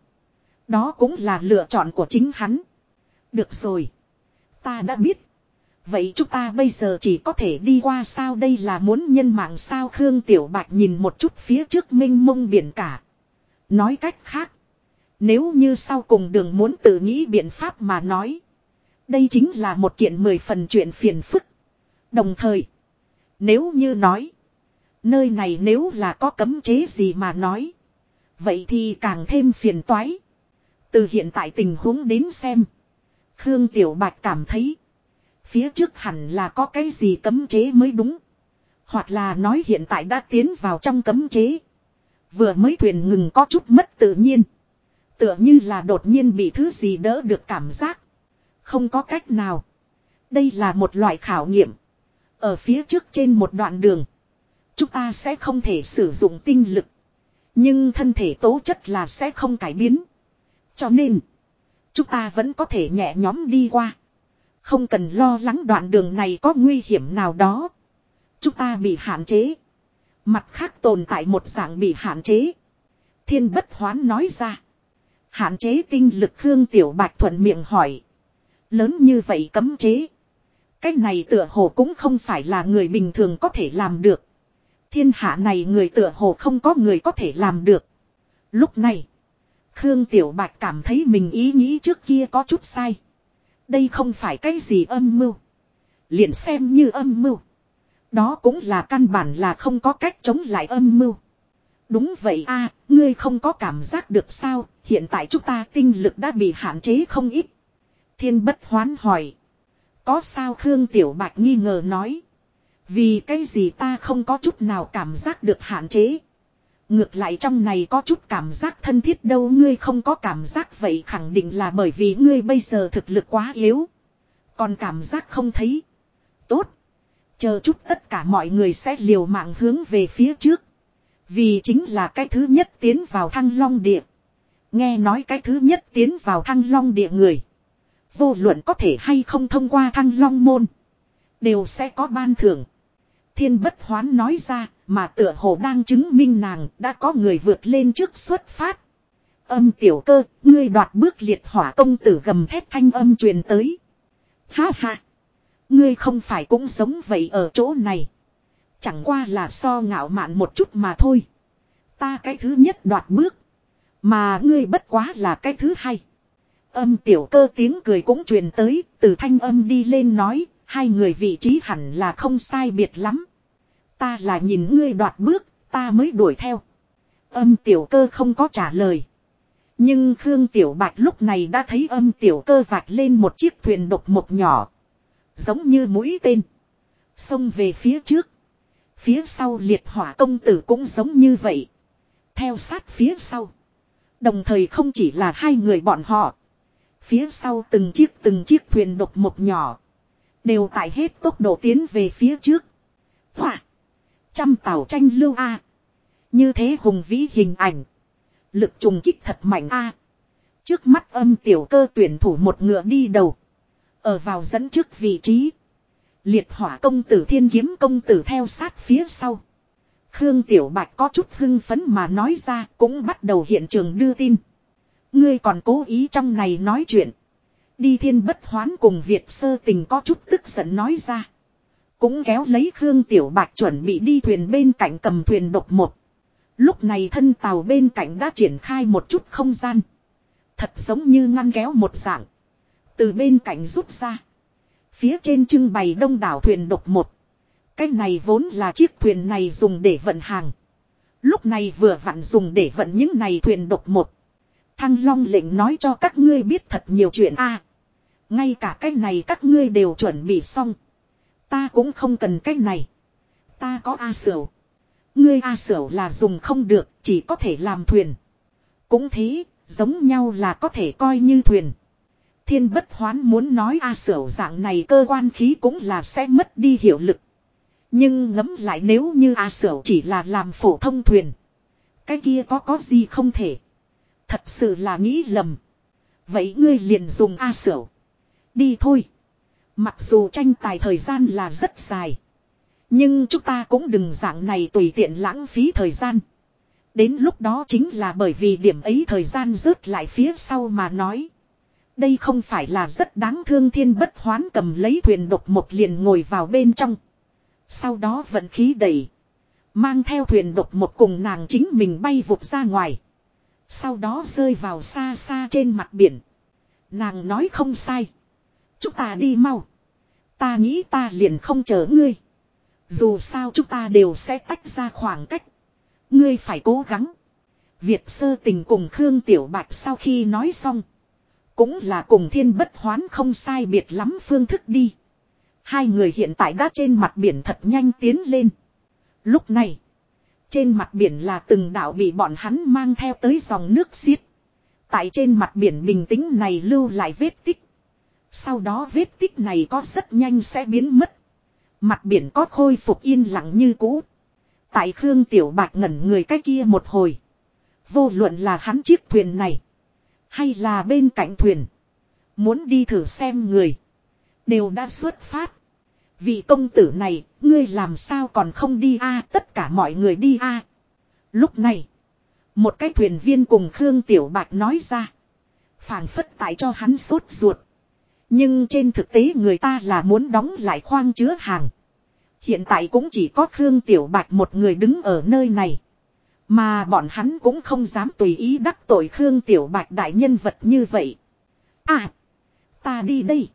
Đó cũng là lựa chọn của chính hắn. Được rồi. Ta đã biết. Vậy chúng ta bây giờ chỉ có thể đi qua sao đây là muốn nhân mạng sao Khương Tiểu Bạch nhìn một chút phía trước minh mông biển cả. Nói cách khác. Nếu như sau cùng đường muốn tự nghĩ biện pháp mà nói. Đây chính là một kiện mười phần chuyện phiền phức. Đồng thời. Nếu như nói. Nơi này nếu là có cấm chế gì mà nói. Vậy thì càng thêm phiền toái. Từ hiện tại tình huống đến xem. Khương Tiểu Bạch cảm thấy. Phía trước hẳn là có cái gì cấm chế mới đúng. Hoặc là nói hiện tại đã tiến vào trong cấm chế. Vừa mới thuyền ngừng có chút mất tự nhiên. Tựa như là đột nhiên bị thứ gì đỡ được cảm giác. Không có cách nào. Đây là một loại khảo nghiệm. Ở phía trước trên một đoạn đường. Chúng ta sẽ không thể sử dụng tinh lực. Nhưng thân thể tố chất là sẽ không cải biến. Cho nên. Chúng ta vẫn có thể nhẹ nhóm đi qua. Không cần lo lắng đoạn đường này có nguy hiểm nào đó. Chúng ta bị hạn chế. Mặt khác tồn tại một dạng bị hạn chế. Thiên bất hoán nói ra. Hạn chế tinh lực Khương Tiểu Bạch thuận miệng hỏi. Lớn như vậy cấm chế. Cái này tựa hồ cũng không phải là người bình thường có thể làm được. Thiên hạ này người tựa hồ không có người có thể làm được. Lúc này. Khương Tiểu Bạch cảm thấy mình ý nghĩ trước kia có chút sai. Đây không phải cái gì âm mưu. Liền xem như âm mưu. Đó cũng là căn bản là không có cách chống lại âm mưu. Đúng vậy a, ngươi không có cảm giác được sao, hiện tại chúng ta tinh lực đã bị hạn chế không ít. Thiên bất hoán hỏi. Có sao Khương Tiểu Bạch nghi ngờ nói. Vì cái gì ta không có chút nào cảm giác được hạn chế. Ngược lại trong này có chút cảm giác thân thiết đâu, ngươi không có cảm giác vậy khẳng định là bởi vì ngươi bây giờ thực lực quá yếu. Còn cảm giác không thấy. Tốt. Chờ chút tất cả mọi người sẽ liều mạng hướng về phía trước. Vì chính là cái thứ nhất tiến vào thăng long địa. Nghe nói cái thứ nhất tiến vào thăng long địa người. Vô luận có thể hay không thông qua thăng long môn. Đều sẽ có ban thưởng. Thiên bất hoán nói ra mà tựa hồ đang chứng minh nàng đã có người vượt lên trước xuất phát. Âm tiểu cơ, ngươi đoạt bước liệt hỏa công tử gầm thép thanh âm truyền tới. Ha ha! Ngươi không phải cũng sống vậy ở chỗ này. Chẳng qua là so ngạo mạn một chút mà thôi. Ta cái thứ nhất đoạt bước. Mà ngươi bất quá là cái thứ hai. Âm tiểu cơ tiếng cười cũng truyền tới, từ thanh âm đi lên nói, hai người vị trí hẳn là không sai biệt lắm. Ta là nhìn ngươi đoạt bước, ta mới đuổi theo. Âm tiểu cơ không có trả lời. Nhưng Khương Tiểu Bạch lúc này đã thấy âm tiểu cơ vạch lên một chiếc thuyền độc một nhỏ. Giống như mũi tên. Xông về phía trước. Phía sau liệt hỏa công tử cũng giống như vậy. Theo sát phía sau. Đồng thời không chỉ là hai người bọn họ. Phía sau từng chiếc từng chiếc thuyền độc một nhỏ. Đều tại hết tốc độ tiến về phía trước. Hỏa. Trăm tàu tranh lưu A. Như thế hùng vĩ hình ảnh. Lực trùng kích thật mạnh A. Trước mắt âm tiểu cơ tuyển thủ một ngựa đi đầu. Ở vào dẫn trước vị trí. Liệt hỏa công tử thiên kiếm công tử theo sát phía sau. Khương Tiểu Bạch có chút hưng phấn mà nói ra cũng bắt đầu hiện trường đưa tin. Ngươi còn cố ý trong này nói chuyện. Đi thiên bất hoán cùng Việt sơ tình có chút tức giận nói ra. Cũng kéo lấy Khương Tiểu Bạch chuẩn bị đi thuyền bên cạnh cầm thuyền độc một. Lúc này thân tàu bên cạnh đã triển khai một chút không gian. Thật giống như ngăn kéo một dạng. Từ bên cạnh rút ra. Phía trên trưng bày đông đảo thuyền độc một. Cái này vốn là chiếc thuyền này dùng để vận hàng. Lúc này vừa vặn dùng để vận những này thuyền độc một. Thăng Long lệnh nói cho các ngươi biết thật nhiều chuyện a ngay cả cái này các ngươi đều chuẩn bị xong. Ta cũng không cần cái này. Ta có A Sửu. Ngươi A Sửu là dùng không được, chỉ có thể làm thuyền. Cũng thế, giống nhau là có thể coi như thuyền. Thiên bất hoán muốn nói A Sửu dạng này cơ quan khí cũng là sẽ mất đi hiệu lực. Nhưng ngẫm lại nếu như A Sửu chỉ là làm phổ thông thuyền. Cái kia có có gì không thể. Thật sự là nghĩ lầm. Vậy ngươi liền dùng A Sửu. Đi thôi. Mặc dù tranh tài thời gian là rất dài. Nhưng chúng ta cũng đừng dạng này tùy tiện lãng phí thời gian. Đến lúc đó chính là bởi vì điểm ấy thời gian rớt lại phía sau mà nói. Đây không phải là rất đáng thương thiên bất hoán cầm lấy thuyền độc một liền ngồi vào bên trong. Sau đó vận khí đầy, Mang theo thuyền độc một cùng nàng chính mình bay vụt ra ngoài. Sau đó rơi vào xa xa trên mặt biển. Nàng nói không sai. Chúng ta đi mau. Ta nghĩ ta liền không chờ ngươi. Dù sao chúng ta đều sẽ tách ra khoảng cách. Ngươi phải cố gắng. Việt sơ tình cùng Khương Tiểu Bạch sau khi nói xong. Cũng là cùng thiên bất hoán không sai biệt lắm phương thức đi. Hai người hiện tại đã trên mặt biển thật nhanh tiến lên. Lúc này. Trên mặt biển là từng đảo bị bọn hắn mang theo tới dòng nước xiết. Tại trên mặt biển bình tĩnh này lưu lại vết tích. Sau đó vết tích này có rất nhanh sẽ biến mất. Mặt biển có khôi phục yên lặng như cũ. Tại Khương Tiểu Bạch ngẩn người cái kia một hồi. Vô luận là hắn chiếc thuyền này. Hay là bên cạnh thuyền. Muốn đi thử xem người. Đều đã xuất phát. Vị công tử này, ngươi làm sao còn không đi a tất cả mọi người đi a Lúc này, một cái thuyền viên cùng Khương Tiểu Bạch nói ra. phảng phất tại cho hắn sốt ruột. Nhưng trên thực tế người ta là muốn đóng lại khoang chứa hàng. Hiện tại cũng chỉ có Khương Tiểu Bạch một người đứng ở nơi này. Mà bọn hắn cũng không dám tùy ý đắc tội Khương Tiểu Bạch đại nhân vật như vậy. À, ta đi đây.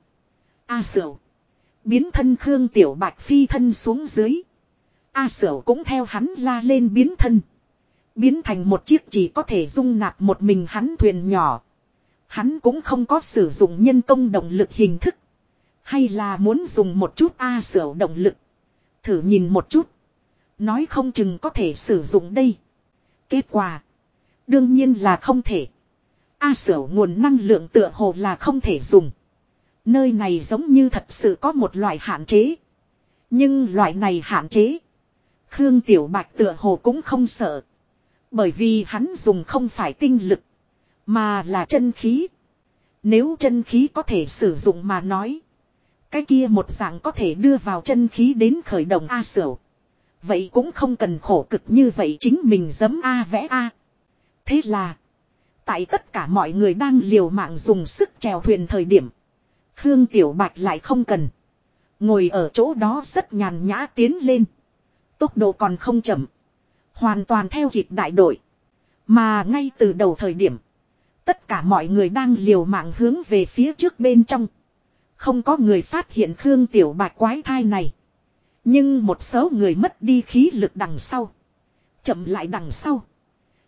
A à, sửu. Biến thân Khương Tiểu Bạch phi thân xuống dưới. A à, sửu cũng theo hắn la lên biến thân. Biến thành một chiếc chỉ có thể dung nạp một mình hắn thuyền nhỏ. Hắn cũng không có sử dụng nhân công động lực hình thức. Hay là muốn dùng một chút A sửa động lực. Thử nhìn một chút. Nói không chừng có thể sử dụng đây. Kết quả. Đương nhiên là không thể. A sửa nguồn năng lượng tựa hồ là không thể dùng. Nơi này giống như thật sự có một loại hạn chế. Nhưng loại này hạn chế. Khương Tiểu Bạch tựa hồ cũng không sợ. Bởi vì hắn dùng không phải tinh lực. Mà là chân khí. Nếu chân khí có thể sử dụng mà nói. Cái kia một dạng có thể đưa vào chân khí đến khởi động A sở. Vậy cũng không cần khổ cực như vậy chính mình giấm A vẽ A. Thế là. Tại tất cả mọi người đang liều mạng dùng sức chèo thuyền thời điểm. Khương Tiểu Bạch lại không cần. Ngồi ở chỗ đó rất nhàn nhã tiến lên. Tốc độ còn không chậm. Hoàn toàn theo kịp đại đội. Mà ngay từ đầu thời điểm. Tất cả mọi người đang liều mạng hướng về phía trước bên trong. Không có người phát hiện Khương Tiểu Bạch quái thai này. Nhưng một số người mất đi khí lực đằng sau. Chậm lại đằng sau.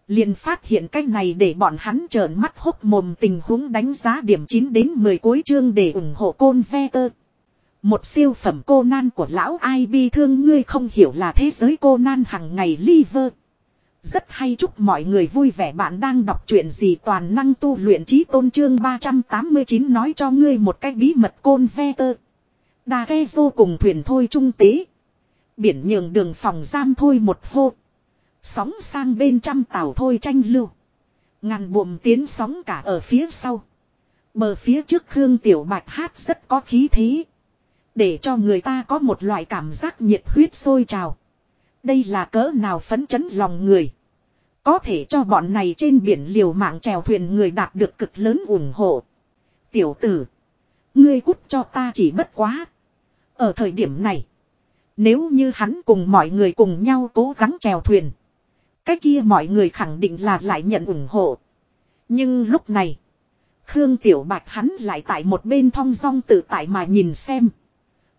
liền phát hiện cách này để bọn hắn trợn mắt hốc mồm tình huống đánh giá điểm 9 đến 10 cuối chương để ủng hộ côn ve tơ. Một siêu phẩm cô nan của lão ai bi thương, ngươi không hiểu là thế giới cô nan hằng ngày liver. Rất hay chúc mọi người vui vẻ bạn đang đọc chuyện gì toàn năng tu luyện trí tôn trương 389 nói cho ngươi một cách bí mật côn ve tơ. Đà ghe vô cùng thuyền thôi trung tế. Biển nhường đường phòng giam thôi một hô. Sóng sang bên trăm tàu thôi tranh lưu. Ngàn buồm tiến sóng cả ở phía sau. Bờ phía trước Khương Tiểu Bạch hát rất có khí thế. Để cho người ta có một loại cảm giác nhiệt huyết sôi trào. Đây là cỡ nào phấn chấn lòng người. Có thể cho bọn này trên biển liều mạng chèo thuyền người đạt được cực lớn ủng hộ. Tiểu tử. Ngươi cút cho ta chỉ bất quá. Ở thời điểm này. Nếu như hắn cùng mọi người cùng nhau cố gắng chèo thuyền. Cái kia mọi người khẳng định là lại nhận ủng hộ. Nhưng lúc này. Khương Tiểu Bạch hắn lại tại một bên thong dong tự tại mà nhìn xem.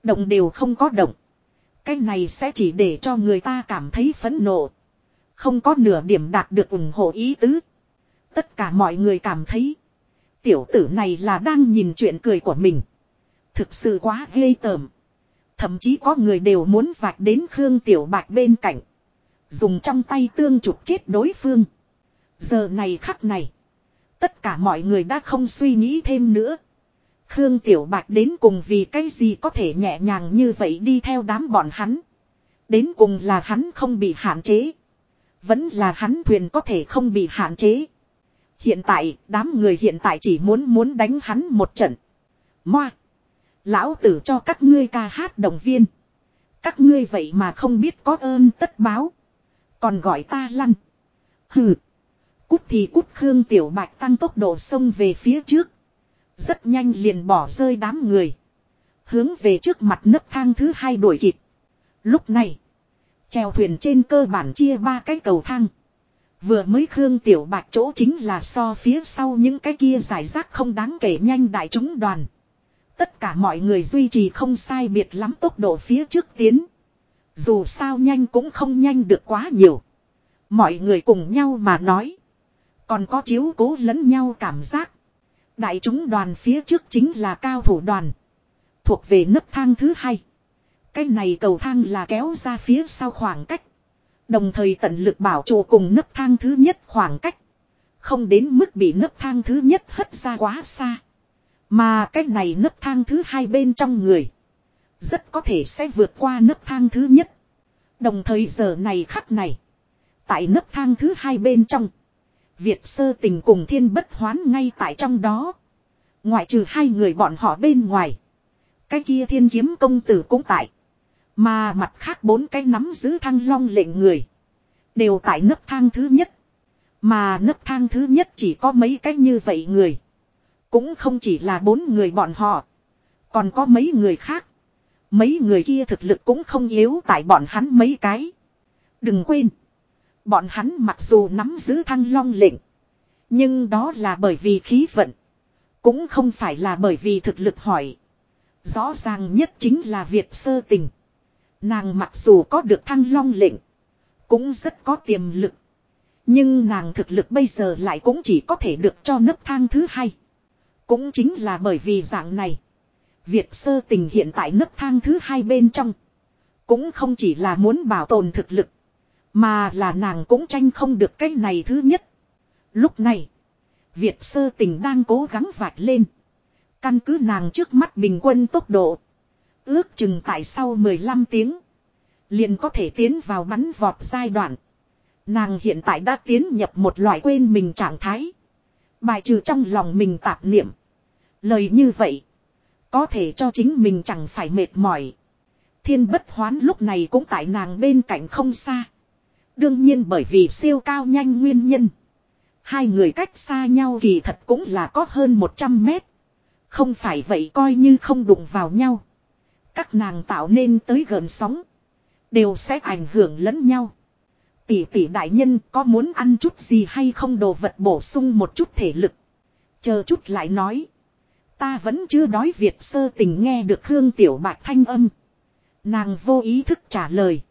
Động đều không có động. Cái này sẽ chỉ để cho người ta cảm thấy phẫn nộ. Không có nửa điểm đạt được ủng hộ ý tứ. Tất cả mọi người cảm thấy. Tiểu tử này là đang nhìn chuyện cười của mình. Thực sự quá ghê tởm. Thậm chí có người đều muốn vạch đến Khương Tiểu Bạch bên cạnh. Dùng trong tay tương trục chết đối phương. Giờ này khắc này. Tất cả mọi người đã không suy nghĩ thêm nữa. Khương Tiểu Bạch đến cùng vì cái gì có thể nhẹ nhàng như vậy đi theo đám bọn hắn. Đến cùng là hắn không bị hạn chế. Vẫn là hắn thuyền có thể không bị hạn chế. Hiện tại, đám người hiện tại chỉ muốn muốn đánh hắn một trận. Moa! Lão tử cho các ngươi ca hát động viên. Các ngươi vậy mà không biết có ơn tất báo. Còn gọi ta lăn. Hừ. Cút thì cút Khương Tiểu Bạch tăng tốc độ sông về phía trước. Rất nhanh liền bỏ rơi đám người. Hướng về trước mặt nấc thang thứ hai đuổi kịp. Lúc này. treo thuyền trên cơ bản chia ba cái cầu thang. Vừa mới Khương Tiểu Bạch chỗ chính là so phía sau những cái kia giải rác không đáng kể nhanh đại chúng đoàn. Tất cả mọi người duy trì không sai biệt lắm tốc độ phía trước tiến. Dù sao nhanh cũng không nhanh được quá nhiều. Mọi người cùng nhau mà nói. Còn có chiếu cố lẫn nhau cảm giác. Đại chúng đoàn phía trước chính là cao thủ đoàn. Thuộc về nấc thang thứ hai. Cái này cầu thang là kéo ra phía sau khoảng cách. Đồng thời tận lực bảo trụ cùng nấc thang thứ nhất khoảng cách. Không đến mức bị nấc thang thứ nhất hất ra quá xa. Mà cái này nấc thang thứ hai bên trong người. Rất có thể sẽ vượt qua nấc thang thứ nhất. Đồng thời giờ này khắc này. Tại nấc thang thứ hai bên trong. Việt sơ tình cùng thiên bất hoán ngay tại trong đó. Ngoại trừ hai người bọn họ bên ngoài. Cái kia thiên kiếm công tử cũng tại. Mà mặt khác bốn cái nắm giữ thăng long lệnh người. Đều tại nấc thang thứ nhất. Mà nấc thang thứ nhất chỉ có mấy cái như vậy người. Cũng không chỉ là bốn người bọn họ. Còn có mấy người khác. Mấy người kia thực lực cũng không yếu tại bọn hắn mấy cái. Đừng quên. Bọn hắn mặc dù nắm giữ thăng long lệnh. Nhưng đó là bởi vì khí vận. Cũng không phải là bởi vì thực lực hỏi. Rõ ràng nhất chính là Việt sơ tình. Nàng mặc dù có được thăng long lệnh. Cũng rất có tiềm lực. Nhưng nàng thực lực bây giờ lại cũng chỉ có thể được cho nấc thang thứ hai. Cũng chính là bởi vì dạng này. Việt sơ tình hiện tại nấc thang thứ hai bên trong. Cũng không chỉ là muốn bảo tồn thực lực. Mà là nàng cũng tranh không được cái này thứ nhất. Lúc này. Việt sơ tình đang cố gắng vạch lên. Căn cứ nàng trước mắt bình quân tốc độ. Ước chừng tại sau 15 tiếng. Liền có thể tiến vào bắn vọt giai đoạn. Nàng hiện tại đã tiến nhập một loại quên mình trạng thái. Bài trừ trong lòng mình tạp niệm. Lời như vậy. Có thể cho chính mình chẳng phải mệt mỏi. Thiên bất hoán lúc này cũng tại nàng bên cạnh không xa. Đương nhiên bởi vì siêu cao nhanh nguyên nhân. Hai người cách xa nhau kỳ thật cũng là có hơn 100 mét. Không phải vậy coi như không đụng vào nhau. Các nàng tạo nên tới gần sóng. Đều sẽ ảnh hưởng lẫn nhau. Tỷ tỷ đại nhân có muốn ăn chút gì hay không đồ vật bổ sung một chút thể lực. Chờ chút lại nói. Ta vẫn chưa đói Việt sơ tình nghe được Khương Tiểu Bạch thanh âm. Nàng vô ý thức trả lời.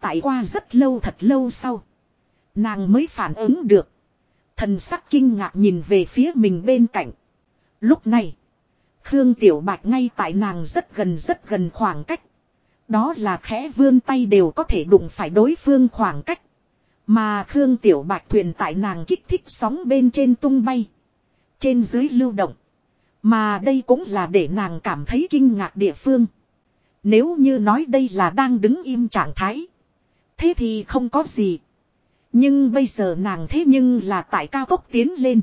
Tại qua rất lâu thật lâu sau. Nàng mới phản ứng được. Thần sắc kinh ngạc nhìn về phía mình bên cạnh. Lúc này. Khương Tiểu Bạch ngay tại nàng rất gần rất gần khoảng cách. Đó là khẽ vươn tay đều có thể đụng phải đối phương khoảng cách. Mà Khương Tiểu Bạch thuyền tại nàng kích thích sóng bên trên tung bay. Trên dưới lưu động. Mà đây cũng là để nàng cảm thấy kinh ngạc địa phương. Nếu như nói đây là đang đứng im trạng thái. Thế thì không có gì. Nhưng bây giờ nàng thế nhưng là tại cao tốc tiến lên.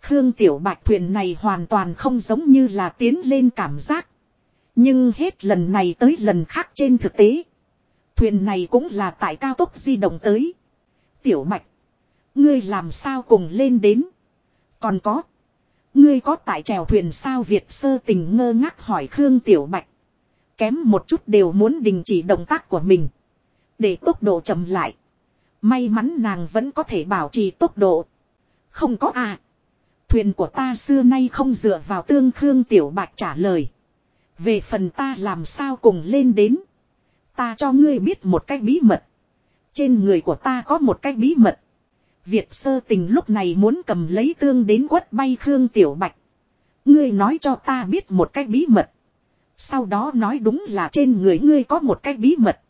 Khương Tiểu Bạch thuyền này hoàn toàn không giống như là tiến lên cảm giác. Nhưng hết lần này tới lần khác trên thực tế. Thuyền này cũng là tại cao tốc di động tới. Tiểu Bạch. Ngươi làm sao cùng lên đến. Còn có. Ngươi có tại trèo thuyền sao Việt sơ tình ngơ ngác hỏi Khương Tiểu Bạch. Kém một chút đều muốn đình chỉ động tác của mình. Để tốc độ chậm lại. May mắn nàng vẫn có thể bảo trì tốc độ. Không có à. Thuyền của ta xưa nay không dựa vào tương Khương Tiểu Bạch trả lời. Về phần ta làm sao cùng lên đến. Ta cho ngươi biết một cách bí mật. Trên người của ta có một cách bí mật. Việt sơ tình lúc này muốn cầm lấy tương đến quất bay Khương Tiểu Bạch. Ngươi nói cho ta biết một cách bí mật. Sau đó nói đúng là trên người ngươi có một cách bí mật.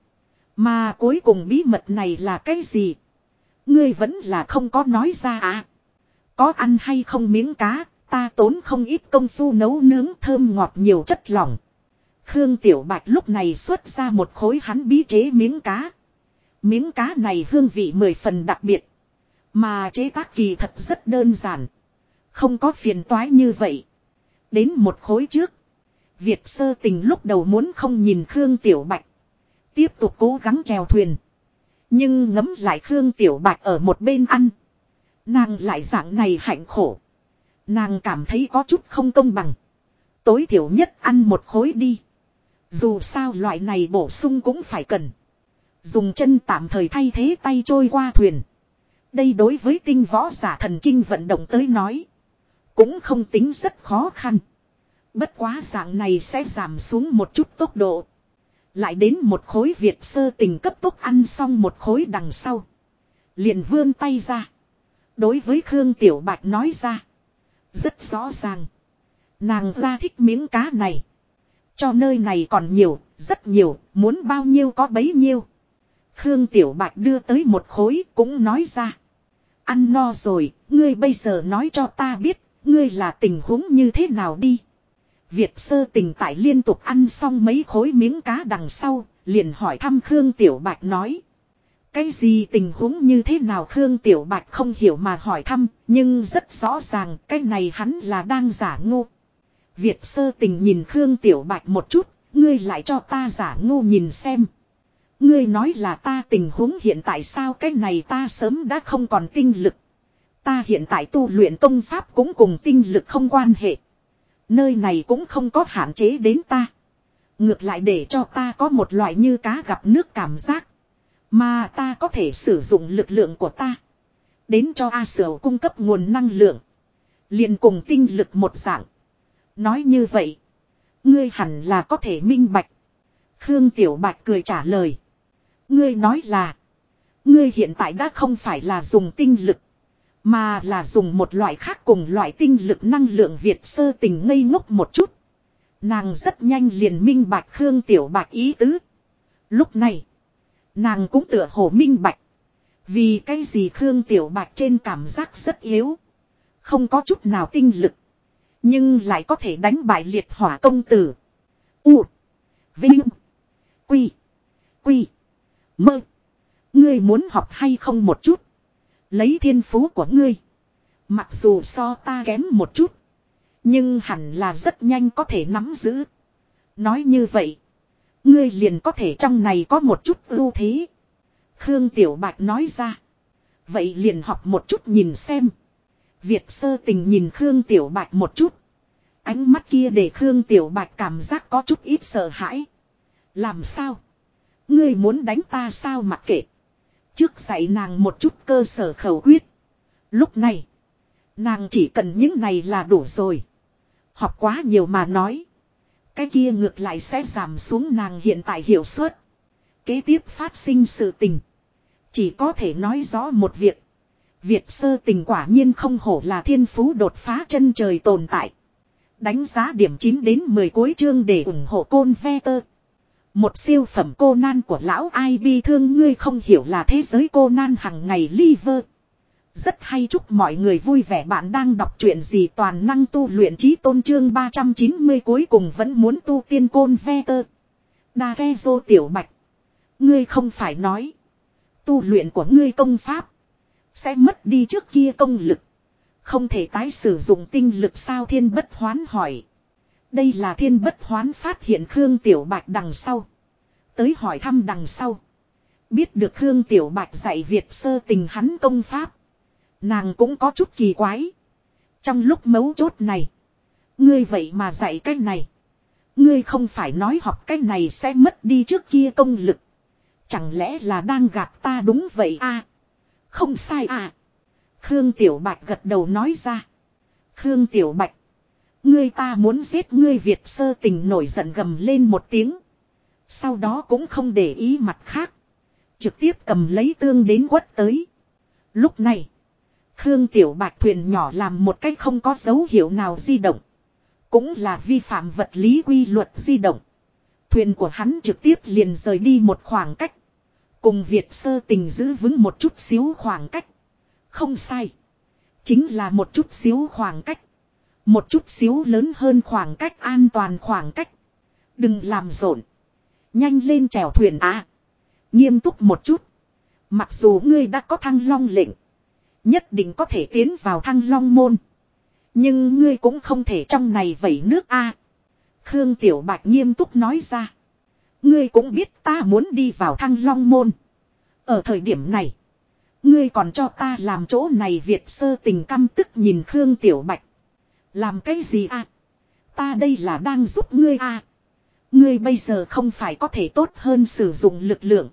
Mà cuối cùng bí mật này là cái gì? Ngươi vẫn là không có nói ra à? Có ăn hay không miếng cá, ta tốn không ít công phu nấu nướng thơm ngọt nhiều chất lỏng. Khương Tiểu Bạch lúc này xuất ra một khối hắn bí chế miếng cá. Miếng cá này hương vị mười phần đặc biệt. Mà chế tác kỳ thật rất đơn giản. Không có phiền toái như vậy. Đến một khối trước. Việt sơ tình lúc đầu muốn không nhìn Khương Tiểu Bạch. Tiếp tục cố gắng chèo thuyền. Nhưng ngấm lại Khương Tiểu Bạch ở một bên ăn. Nàng lại dạng này hạnh khổ. Nàng cảm thấy có chút không công bằng. Tối thiểu nhất ăn một khối đi. Dù sao loại này bổ sung cũng phải cần. Dùng chân tạm thời thay thế tay trôi qua thuyền. Đây đối với tinh võ giả thần kinh vận động tới nói. Cũng không tính rất khó khăn. Bất quá dạng này sẽ giảm xuống một chút tốc độ. Lại đến một khối Việt sơ tình cấp tốc ăn xong một khối đằng sau. Liền vươn tay ra. Đối với Khương Tiểu Bạch nói ra. Rất rõ ràng. Nàng ra thích miếng cá này. Cho nơi này còn nhiều, rất nhiều, muốn bao nhiêu có bấy nhiêu. Khương Tiểu Bạch đưa tới một khối cũng nói ra. Ăn no rồi, ngươi bây giờ nói cho ta biết, ngươi là tình huống như thế nào đi. Việt sơ tình tại liên tục ăn xong mấy khối miếng cá đằng sau, liền hỏi thăm Khương Tiểu Bạch nói. Cái gì tình huống như thế nào Khương Tiểu Bạch không hiểu mà hỏi thăm, nhưng rất rõ ràng cái này hắn là đang giả ngu. Việt sơ tình nhìn Khương Tiểu Bạch một chút, ngươi lại cho ta giả ngu nhìn xem. Ngươi nói là ta tình huống hiện tại sao cái này ta sớm đã không còn tinh lực. Ta hiện tại tu luyện công pháp cũng cùng tinh lực không quan hệ. Nơi này cũng không có hạn chế đến ta. Ngược lại để cho ta có một loại như cá gặp nước cảm giác. Mà ta có thể sử dụng lực lượng của ta. Đến cho A Sở cung cấp nguồn năng lượng. liền cùng tinh lực một dạng. Nói như vậy. Ngươi hẳn là có thể minh bạch. Khương Tiểu Bạch cười trả lời. Ngươi nói là. Ngươi hiện tại đã không phải là dùng tinh lực. Mà là dùng một loại khác cùng loại tinh lực năng lượng Việt sơ tình ngây ngốc một chút. Nàng rất nhanh liền minh bạch Khương Tiểu Bạch ý tứ. Lúc này. Nàng cũng tựa hồ minh bạch. Vì cái gì Khương Tiểu Bạch trên cảm giác rất yếu. Không có chút nào tinh lực. Nhưng lại có thể đánh bại liệt hỏa công tử. U. Vinh. Quy. Quy. Mơ. Ngươi muốn học hay không một chút. Lấy thiên phú của ngươi. Mặc dù so ta kém một chút. Nhưng hẳn là rất nhanh có thể nắm giữ. Nói như vậy. Ngươi liền có thể trong này có một chút ưu thế. Khương Tiểu Bạch nói ra. Vậy liền học một chút nhìn xem. Việt sơ tình nhìn Khương Tiểu Bạch một chút. Ánh mắt kia để Khương Tiểu Bạch cảm giác có chút ít sợ hãi. Làm sao? Ngươi muốn đánh ta sao mặc kệ. Trước dạy nàng một chút cơ sở khẩu quyết. Lúc này. Nàng chỉ cần những này là đủ rồi. Học quá nhiều mà nói. Cái kia ngược lại sẽ giảm xuống nàng hiện tại hiệu suất. Kế tiếp phát sinh sự tình. Chỉ có thể nói rõ một việc. Việt sơ tình quả nhiên không hổ là thiên phú đột phá chân trời tồn tại. Đánh giá điểm 9 đến 10 cuối chương để ủng hộ côn ve tơ. Một siêu phẩm cô nan của lão ai bi thương ngươi không hiểu là thế giới cô nan hằng ngày liver. Rất hay chúc mọi người vui vẻ bạn đang đọc truyện gì toàn năng tu luyện trí tôn trương 390 cuối cùng vẫn muốn tu tiên côn ve tơ. Đa ghe vô tiểu bạch. Ngươi không phải nói. Tu luyện của ngươi công pháp. Sẽ mất đi trước kia công lực. Không thể tái sử dụng tinh lực sao thiên bất hoán hỏi. Đây là thiên bất hoán phát hiện Khương Tiểu Bạch đằng sau. Tới hỏi thăm đằng sau. Biết được Khương Tiểu Bạch dạy Việt sơ tình hắn công pháp. Nàng cũng có chút kỳ quái. Trong lúc mấu chốt này. Ngươi vậy mà dạy cách này. Ngươi không phải nói học cách này sẽ mất đi trước kia công lực. Chẳng lẽ là đang gạt ta đúng vậy à? Không sai à? Khương Tiểu Bạch gật đầu nói ra. Khương Tiểu Bạch. Ngươi ta muốn giết ngươi Việt sơ tình nổi giận gầm lên một tiếng. Sau đó cũng không để ý mặt khác. Trực tiếp cầm lấy tương đến quất tới. Lúc này. Khương Tiểu Bạch thuyền nhỏ làm một cách không có dấu hiệu nào di động. Cũng là vi phạm vật lý quy luật di động. Thuyền của hắn trực tiếp liền rời đi một khoảng cách. Cùng Việt sơ tình giữ vững một chút xíu khoảng cách. Không sai. Chính là một chút xíu khoảng cách. Một chút xíu lớn hơn khoảng cách an toàn khoảng cách. Đừng làm rộn. Nhanh lên chèo thuyền à. Nghiêm túc một chút. Mặc dù ngươi đã có thăng long lệnh. Nhất định có thể tiến vào thăng long môn. Nhưng ngươi cũng không thể trong này vẩy nước a. Khương Tiểu Bạch nghiêm túc nói ra. Ngươi cũng biết ta muốn đi vào thăng long môn. Ở thời điểm này. Ngươi còn cho ta làm chỗ này Việt sơ tình căm tức nhìn Khương Tiểu Bạch. Làm cái gì à? Ta đây là đang giúp ngươi à? Ngươi bây giờ không phải có thể tốt hơn sử dụng lực lượng.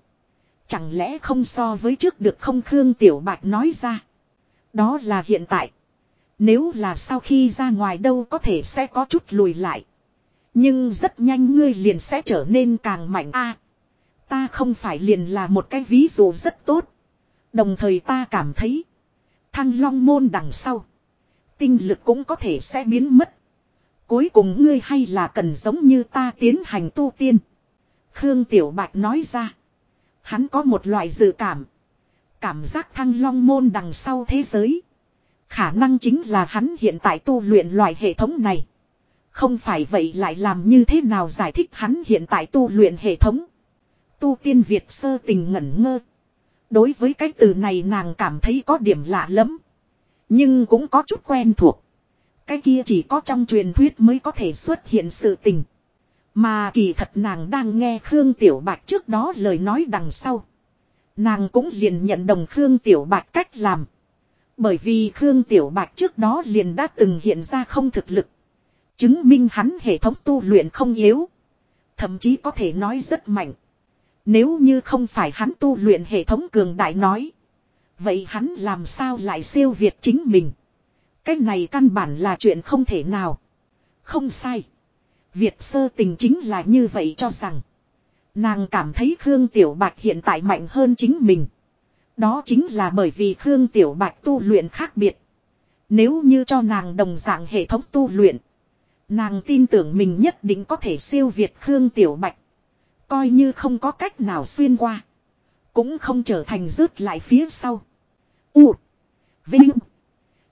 Chẳng lẽ không so với trước được không Khương Tiểu Bạch nói ra. Đó là hiện tại. Nếu là sau khi ra ngoài đâu có thể sẽ có chút lùi lại. Nhưng rất nhanh ngươi liền sẽ trở nên càng mạnh a. ta không phải liền là một cái ví dụ rất tốt. Đồng thời ta cảm thấy. Thăng long môn đằng sau. Tinh lực cũng có thể sẽ biến mất. Cuối cùng ngươi hay là cần giống như ta tiến hành tu tiên. Khương Tiểu Bạch nói ra. Hắn có một loại dự cảm. Cảm giác thăng long môn đằng sau thế giới. Khả năng chính là hắn hiện tại tu luyện loại hệ thống này. Không phải vậy lại làm như thế nào giải thích hắn hiện tại tu luyện hệ thống. Tu tiên Việt sơ tình ngẩn ngơ. Đối với cái từ này nàng cảm thấy có điểm lạ lắm. Nhưng cũng có chút quen thuộc. Cái kia chỉ có trong truyền thuyết mới có thể xuất hiện sự tình. Mà kỳ thật nàng đang nghe Khương Tiểu Bạch trước đó lời nói đằng sau. Nàng cũng liền nhận đồng Khương Tiểu Bạch cách làm. Bởi vì Khương Tiểu Bạch trước đó liền đã từng hiện ra không thực lực. Chứng minh hắn hệ thống tu luyện không yếu. Thậm chí có thể nói rất mạnh. Nếu như không phải hắn tu luyện hệ thống cường đại nói. Vậy hắn làm sao lại siêu việt chính mình. Cái này căn bản là chuyện không thể nào. Không sai. Việt sơ tình chính là như vậy cho rằng. Nàng cảm thấy Khương Tiểu Bạch hiện tại mạnh hơn chính mình. Đó chính là bởi vì Khương Tiểu Bạch tu luyện khác biệt. Nếu như cho nàng đồng dạng hệ thống tu luyện. Nàng tin tưởng mình nhất định có thể siêu việt Khương Tiểu Bạch. Coi như không có cách nào xuyên qua. Cũng không trở thành rớt lại phía sau. U. Vinh.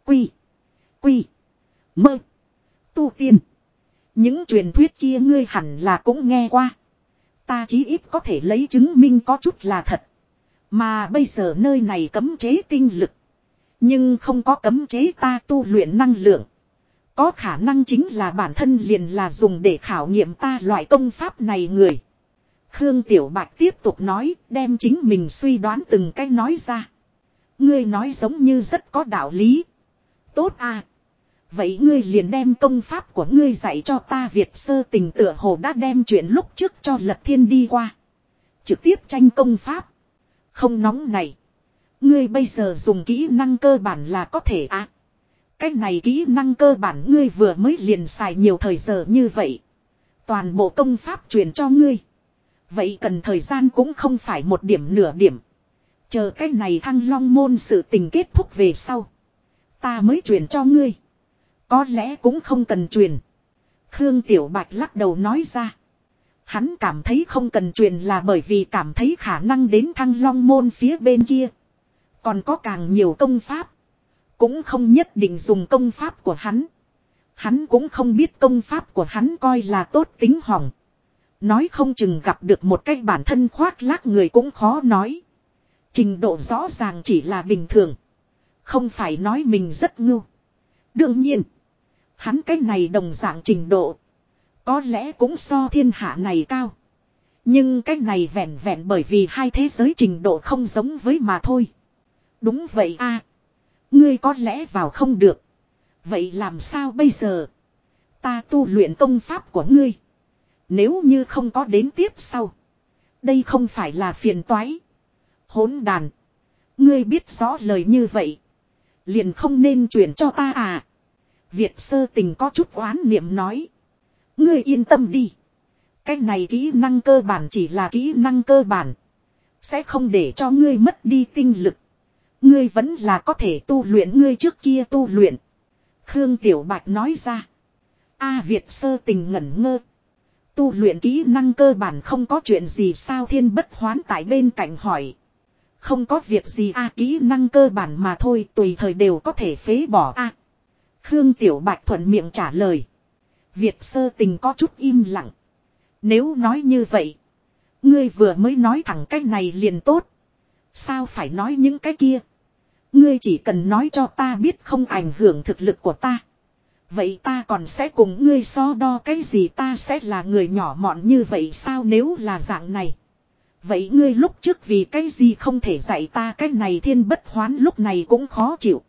Quy. Quy. Mơ. Tu tiên. Những truyền thuyết kia ngươi hẳn là cũng nghe qua. Ta chí ít có thể lấy chứng minh có chút là thật. Mà bây giờ nơi này cấm chế tinh lực. Nhưng không có cấm chế ta tu luyện năng lượng. Có khả năng chính là bản thân liền là dùng để khảo nghiệm ta loại công pháp này người. Khương Tiểu Bạch tiếp tục nói, đem chính mình suy đoán từng cách nói ra. Ngươi nói giống như rất có đạo lý. Tốt à. Vậy ngươi liền đem công pháp của ngươi dạy cho ta Việt sơ tình tựa hồ đã đem chuyện lúc trước cho Lật Thiên đi qua. Trực tiếp tranh công pháp. Không nóng này. Ngươi bây giờ dùng kỹ năng cơ bản là có thể à. Cái này kỹ năng cơ bản ngươi vừa mới liền xài nhiều thời giờ như vậy. Toàn bộ công pháp truyền cho ngươi. Vậy cần thời gian cũng không phải một điểm nửa điểm. Chờ cái này thăng long môn sự tình kết thúc về sau. Ta mới truyền cho ngươi. Có lẽ cũng không cần truyền. Khương Tiểu Bạch lắc đầu nói ra. Hắn cảm thấy không cần truyền là bởi vì cảm thấy khả năng đến thăng long môn phía bên kia. Còn có càng nhiều công pháp. Cũng không nhất định dùng công pháp của hắn. Hắn cũng không biết công pháp của hắn coi là tốt tính hỏng. Nói không chừng gặp được một cái bản thân khoác lác người cũng khó nói. Trình độ rõ ràng chỉ là bình thường. Không phải nói mình rất ngưu. Đương nhiên. Hắn cái này đồng dạng trình độ. Có lẽ cũng so thiên hạ này cao. Nhưng cái này vẹn vẹn bởi vì hai thế giới trình độ không giống với mà thôi. Đúng vậy a, Ngươi có lẽ vào không được. Vậy làm sao bây giờ? Ta tu luyện công pháp của ngươi. Nếu như không có đến tiếp sau. Đây không phải là phiền toái. Hỗn đàn. Ngươi biết rõ lời như vậy. Liền không nên chuyển cho ta à. Việt sơ tình có chút oán niệm nói. Ngươi yên tâm đi. Cái này kỹ năng cơ bản chỉ là kỹ năng cơ bản. Sẽ không để cho ngươi mất đi tinh lực. Ngươi vẫn là có thể tu luyện ngươi trước kia tu luyện. Khương Tiểu Bạch nói ra. A à, Việt sơ tình ngẩn ngơ. Tu luyện kỹ năng cơ bản không có chuyện gì sao thiên bất hoán tại bên cạnh hỏi. Không có việc gì a, kỹ năng cơ bản mà thôi, tùy thời đều có thể phế bỏ a. Khương Tiểu Bạch thuận miệng trả lời. Việt sơ tình có chút im lặng. Nếu nói như vậy. Ngươi vừa mới nói thẳng cái này liền tốt. Sao phải nói những cái kia. Ngươi chỉ cần nói cho ta biết không ảnh hưởng thực lực của ta. Vậy ta còn sẽ cùng ngươi so đo cái gì ta sẽ là người nhỏ mọn như vậy sao nếu là dạng này. Vậy ngươi lúc trước vì cái gì không thể dạy ta cái này thiên bất hoán lúc này cũng khó chịu.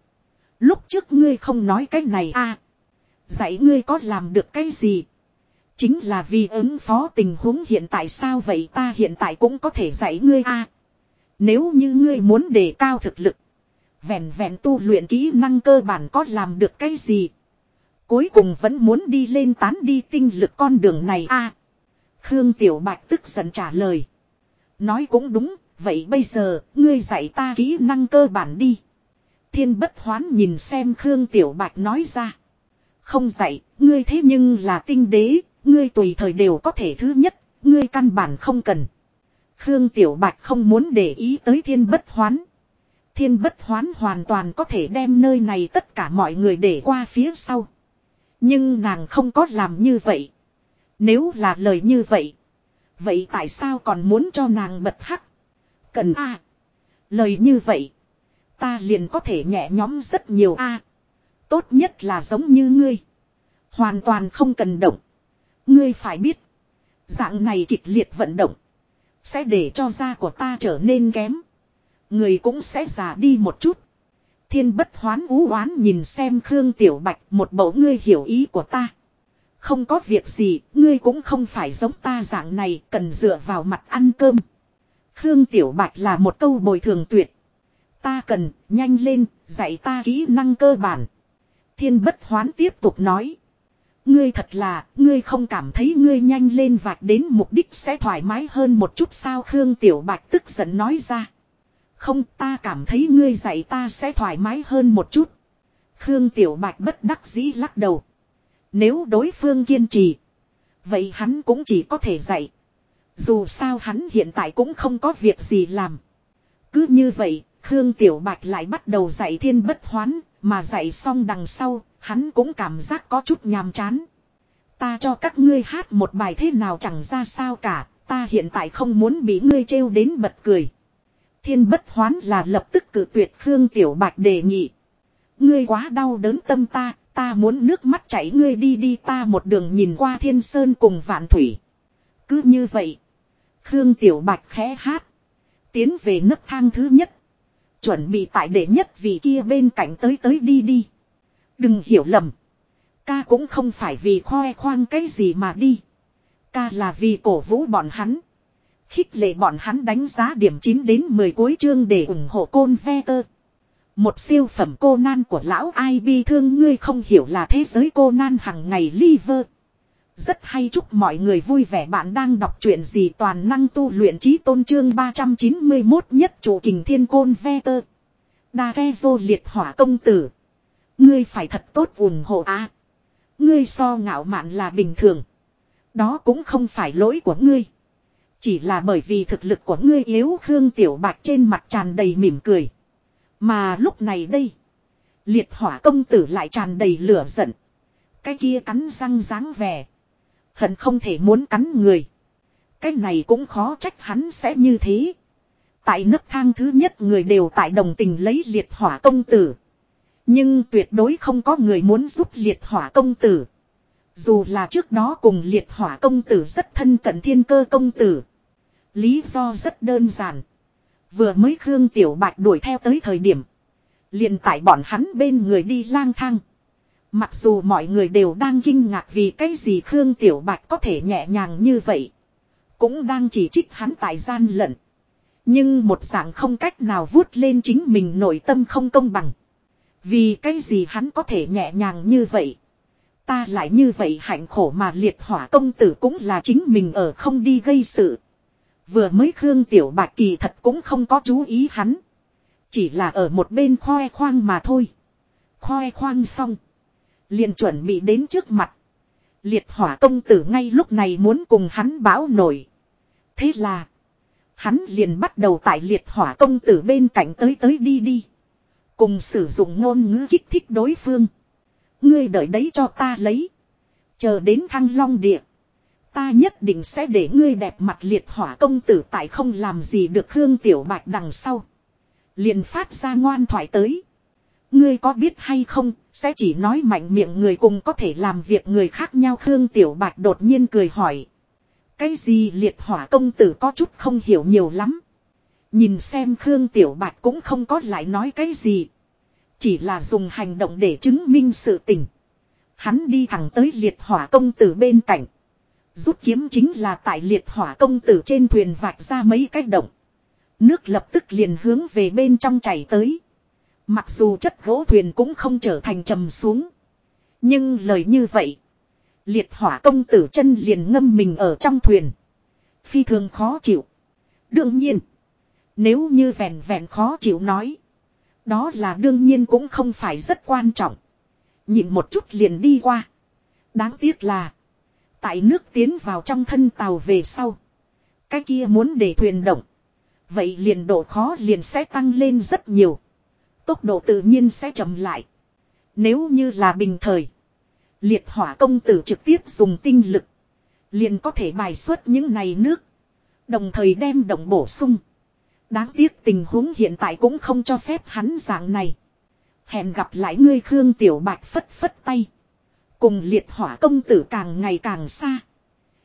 Lúc trước ngươi không nói cái này a à, Dạy ngươi có làm được cái gì. Chính là vì ứng phó tình huống hiện tại sao vậy ta hiện tại cũng có thể dạy ngươi a Nếu như ngươi muốn đề cao thực lực. Vẹn vẹn tu luyện kỹ năng cơ bản có làm được cái gì. Cuối cùng vẫn muốn đi lên tán đi tinh lực con đường này a Khương Tiểu Bạch tức giận trả lời. Nói cũng đúng, vậy bây giờ, ngươi dạy ta kỹ năng cơ bản đi. Thiên bất hoán nhìn xem Khương Tiểu Bạch nói ra. Không dạy, ngươi thế nhưng là tinh đế, ngươi tùy thời đều có thể thứ nhất, ngươi căn bản không cần. Khương Tiểu Bạch không muốn để ý tới thiên bất hoán. Thiên bất hoán hoàn toàn có thể đem nơi này tất cả mọi người để qua phía sau. Nhưng nàng không có làm như vậy. Nếu là lời như vậy. Vậy tại sao còn muốn cho nàng bật hắc? Cần a Lời như vậy. Ta liền có thể nhẹ nhóm rất nhiều a Tốt nhất là giống như ngươi. Hoàn toàn không cần động. Ngươi phải biết. Dạng này kịch liệt vận động. Sẽ để cho da của ta trở nên kém. Người cũng sẽ già đi một chút. Thiên bất hoán ú oán nhìn xem Khương Tiểu Bạch, một bộ ngươi hiểu ý của ta. Không có việc gì, ngươi cũng không phải giống ta dạng này, cần dựa vào mặt ăn cơm. Khương Tiểu Bạch là một câu bồi thường tuyệt. Ta cần, nhanh lên, dạy ta kỹ năng cơ bản. Thiên bất hoán tiếp tục nói. Ngươi thật là, ngươi không cảm thấy ngươi nhanh lên vạch đến mục đích sẽ thoải mái hơn một chút sao Khương Tiểu Bạch tức giận nói ra. Không ta cảm thấy ngươi dạy ta sẽ thoải mái hơn một chút. Khương Tiểu Bạch bất đắc dĩ lắc đầu. Nếu đối phương kiên trì. Vậy hắn cũng chỉ có thể dạy. Dù sao hắn hiện tại cũng không có việc gì làm. Cứ như vậy, Khương Tiểu Bạch lại bắt đầu dạy thiên bất hoán, mà dạy xong đằng sau, hắn cũng cảm giác có chút nhàm chán. Ta cho các ngươi hát một bài thế nào chẳng ra sao cả, ta hiện tại không muốn bị ngươi trêu đến bật cười. Thiên bất hoán là lập tức cử tuyệt Khương Tiểu Bạch đề nghị. Ngươi quá đau đớn tâm ta, ta muốn nước mắt chảy ngươi đi đi ta một đường nhìn qua thiên sơn cùng vạn thủy. Cứ như vậy. Khương Tiểu Bạch khẽ hát. Tiến về nấc thang thứ nhất. Chuẩn bị tại đệ nhất vì kia bên cạnh tới tới đi đi. Đừng hiểu lầm. Ca cũng không phải vì khoe khoang cái gì mà đi. Ca là vì cổ vũ bọn hắn. Khích lệ bọn hắn đánh giá điểm 9 đến 10 cuối chương để ủng hộ côn ve tơ. Một siêu phẩm cô nan của lão ai bi thương ngươi không hiểu là thế giới cô nan hằng ngày liver. Rất hay chúc mọi người vui vẻ bạn đang đọc chuyện gì toàn năng tu luyện trí tôn trương 391 nhất chủ kình thiên côn ve tơ. Đa ghe dô liệt hỏa công tử. Ngươi phải thật tốt ủng hộ a Ngươi so ngạo mạn là bình thường. Đó cũng không phải lỗi của ngươi. Chỉ là bởi vì thực lực của ngươi yếu Khương Tiểu Bạch trên mặt tràn đầy mỉm cười. Mà lúc này đây. Liệt hỏa công tử lại tràn đầy lửa giận. Cái kia cắn răng dáng vẻ. Hận không thể muốn cắn người. Cái này cũng khó trách hắn sẽ như thế. Tại nấc thang thứ nhất người đều tại đồng tình lấy liệt hỏa công tử. Nhưng tuyệt đối không có người muốn giúp liệt hỏa công tử. Dù là trước đó cùng liệt hỏa công tử rất thân cận thiên cơ công tử. Lý do rất đơn giản. Vừa mới Khương Tiểu Bạch đuổi theo tới thời điểm. liền tại bọn hắn bên người đi lang thang. Mặc dù mọi người đều đang kinh ngạc vì cái gì Khương Tiểu Bạch có thể nhẹ nhàng như vậy. Cũng đang chỉ trích hắn tại gian lận. Nhưng một dạng không cách nào vuốt lên chính mình nội tâm không công bằng. Vì cái gì hắn có thể nhẹ nhàng như vậy. Ta lại như vậy hạnh khổ mà liệt hỏa công tử cũng là chính mình ở không đi gây sự. Vừa mới Khương Tiểu Bạch kỳ thật cũng không có chú ý hắn. Chỉ là ở một bên khoe khoang mà thôi. Khoe khoang xong. liền chuẩn bị đến trước mặt. Liệt hỏa công tử ngay lúc này muốn cùng hắn báo nổi. Thế là. Hắn liền bắt đầu tại liệt hỏa công tử bên cạnh tới tới đi đi. Cùng sử dụng ngôn ngữ kích thích đối phương. Ngươi đợi đấy cho ta lấy. Chờ đến thăng long địa. Ta nhất định sẽ để ngươi đẹp mặt liệt hỏa công tử tại không làm gì được Khương Tiểu Bạch đằng sau. Liền phát ra ngoan thoại tới. Ngươi có biết hay không, sẽ chỉ nói mạnh miệng người cùng có thể làm việc người khác nhau Khương Tiểu Bạch đột nhiên cười hỏi. Cái gì liệt hỏa công tử có chút không hiểu nhiều lắm. Nhìn xem Khương Tiểu Bạch cũng không có lại nói cái gì. Chỉ là dùng hành động để chứng minh sự tình. Hắn đi thẳng tới liệt hỏa công tử bên cạnh. Rút kiếm chính là tại liệt hỏa công tử trên thuyền vạch ra mấy cái động. Nước lập tức liền hướng về bên trong chảy tới. Mặc dù chất gỗ thuyền cũng không trở thành trầm xuống. Nhưng lời như vậy. Liệt hỏa công tử chân liền ngâm mình ở trong thuyền. Phi thường khó chịu. Đương nhiên. Nếu như vẹn vẹn khó chịu nói. Đó là đương nhiên cũng không phải rất quan trọng. Nhìn một chút liền đi qua. Đáng tiếc là. Tại nước tiến vào trong thân tàu về sau. Cái kia muốn để thuyền động. Vậy liền độ khó liền sẽ tăng lên rất nhiều. Tốc độ tự nhiên sẽ chậm lại. Nếu như là bình thời. Liệt hỏa công tử trực tiếp dùng tinh lực. Liền có thể bài xuất những này nước. Đồng thời đem động bổ sung. Đáng tiếc tình huống hiện tại cũng không cho phép hắn dạng này. Hẹn gặp lại ngươi Khương Tiểu Bạch phất phất tay. Cùng liệt hỏa công tử càng ngày càng xa.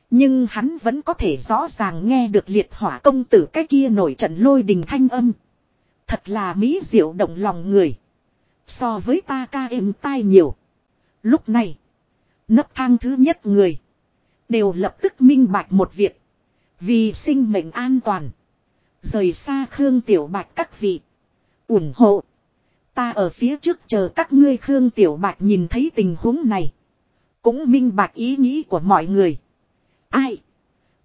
Nhưng hắn vẫn có thể rõ ràng nghe được liệt hỏa công tử cái kia nổi trận lôi đình thanh âm. Thật là mỹ diệu động lòng người. So với ta ca êm tai nhiều. Lúc này. Nấp thang thứ nhất người. Đều lập tức minh bạch một việc. Vì sinh mệnh an toàn. Rời xa Khương Tiểu Bạch các vị. ủng hộ. Ta ở phía trước chờ các ngươi Khương Tiểu Bạch nhìn thấy tình huống này. Cũng minh bạch ý nghĩ của mọi người. Ai?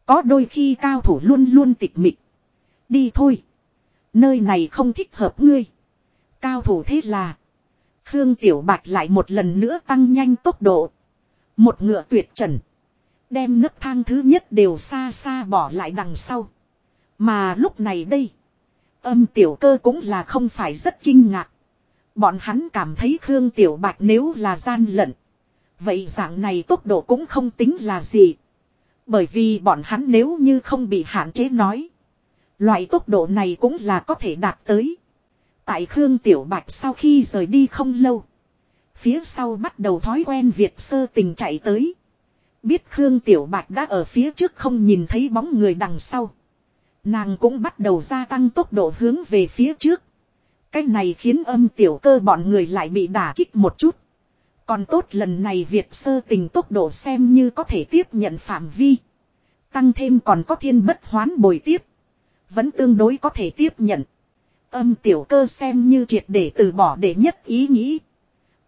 Có đôi khi cao thủ luôn luôn tịch mịch. Đi thôi. Nơi này không thích hợp ngươi. Cao thủ thế là. Khương Tiểu Bạch lại một lần nữa tăng nhanh tốc độ. Một ngựa tuyệt trần. Đem nấc thang thứ nhất đều xa xa bỏ lại đằng sau. Mà lúc này đây. Âm tiểu cơ cũng là không phải rất kinh ngạc. Bọn hắn cảm thấy Khương Tiểu Bạch nếu là gian lận. Vậy dạng này tốc độ cũng không tính là gì. Bởi vì bọn hắn nếu như không bị hạn chế nói. Loại tốc độ này cũng là có thể đạt tới. Tại Khương Tiểu Bạch sau khi rời đi không lâu. Phía sau bắt đầu thói quen Việt sơ tình chạy tới. Biết Khương Tiểu Bạch đã ở phía trước không nhìn thấy bóng người đằng sau. Nàng cũng bắt đầu gia tăng tốc độ hướng về phía trước. Cái này khiến âm tiểu cơ bọn người lại bị đả kích một chút. Còn tốt lần này Việt sơ tình tốc độ xem như có thể tiếp nhận phạm vi. Tăng thêm còn có thiên bất hoán bồi tiếp. Vẫn tương đối có thể tiếp nhận. Âm tiểu cơ xem như triệt để từ bỏ để nhất ý nghĩ.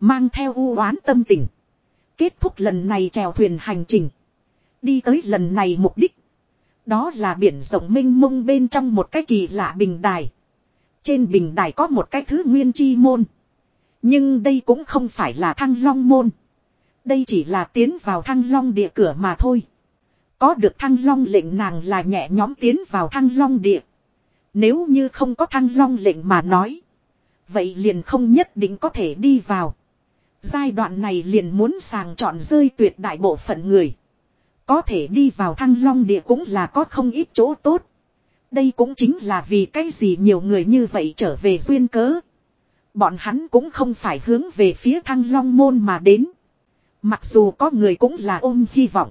Mang theo u oán tâm tình. Kết thúc lần này trèo thuyền hành trình. Đi tới lần này mục đích. Đó là biển rộng mênh mông bên trong một cái kỳ lạ bình đài. Trên bình đài có một cái thứ nguyên chi môn. Nhưng đây cũng không phải là thăng long môn. Đây chỉ là tiến vào thăng long địa cửa mà thôi. Có được thăng long lệnh nàng là nhẹ nhóm tiến vào thăng long địa. Nếu như không có thăng long lệnh mà nói. Vậy liền không nhất định có thể đi vào. Giai đoạn này liền muốn sàng chọn rơi tuyệt đại bộ phận người. Có thể đi vào thăng long địa cũng là có không ít chỗ tốt. Đây cũng chính là vì cái gì nhiều người như vậy trở về duyên cớ. Bọn hắn cũng không phải hướng về phía thăng long môn mà đến. Mặc dù có người cũng là ôm hy vọng.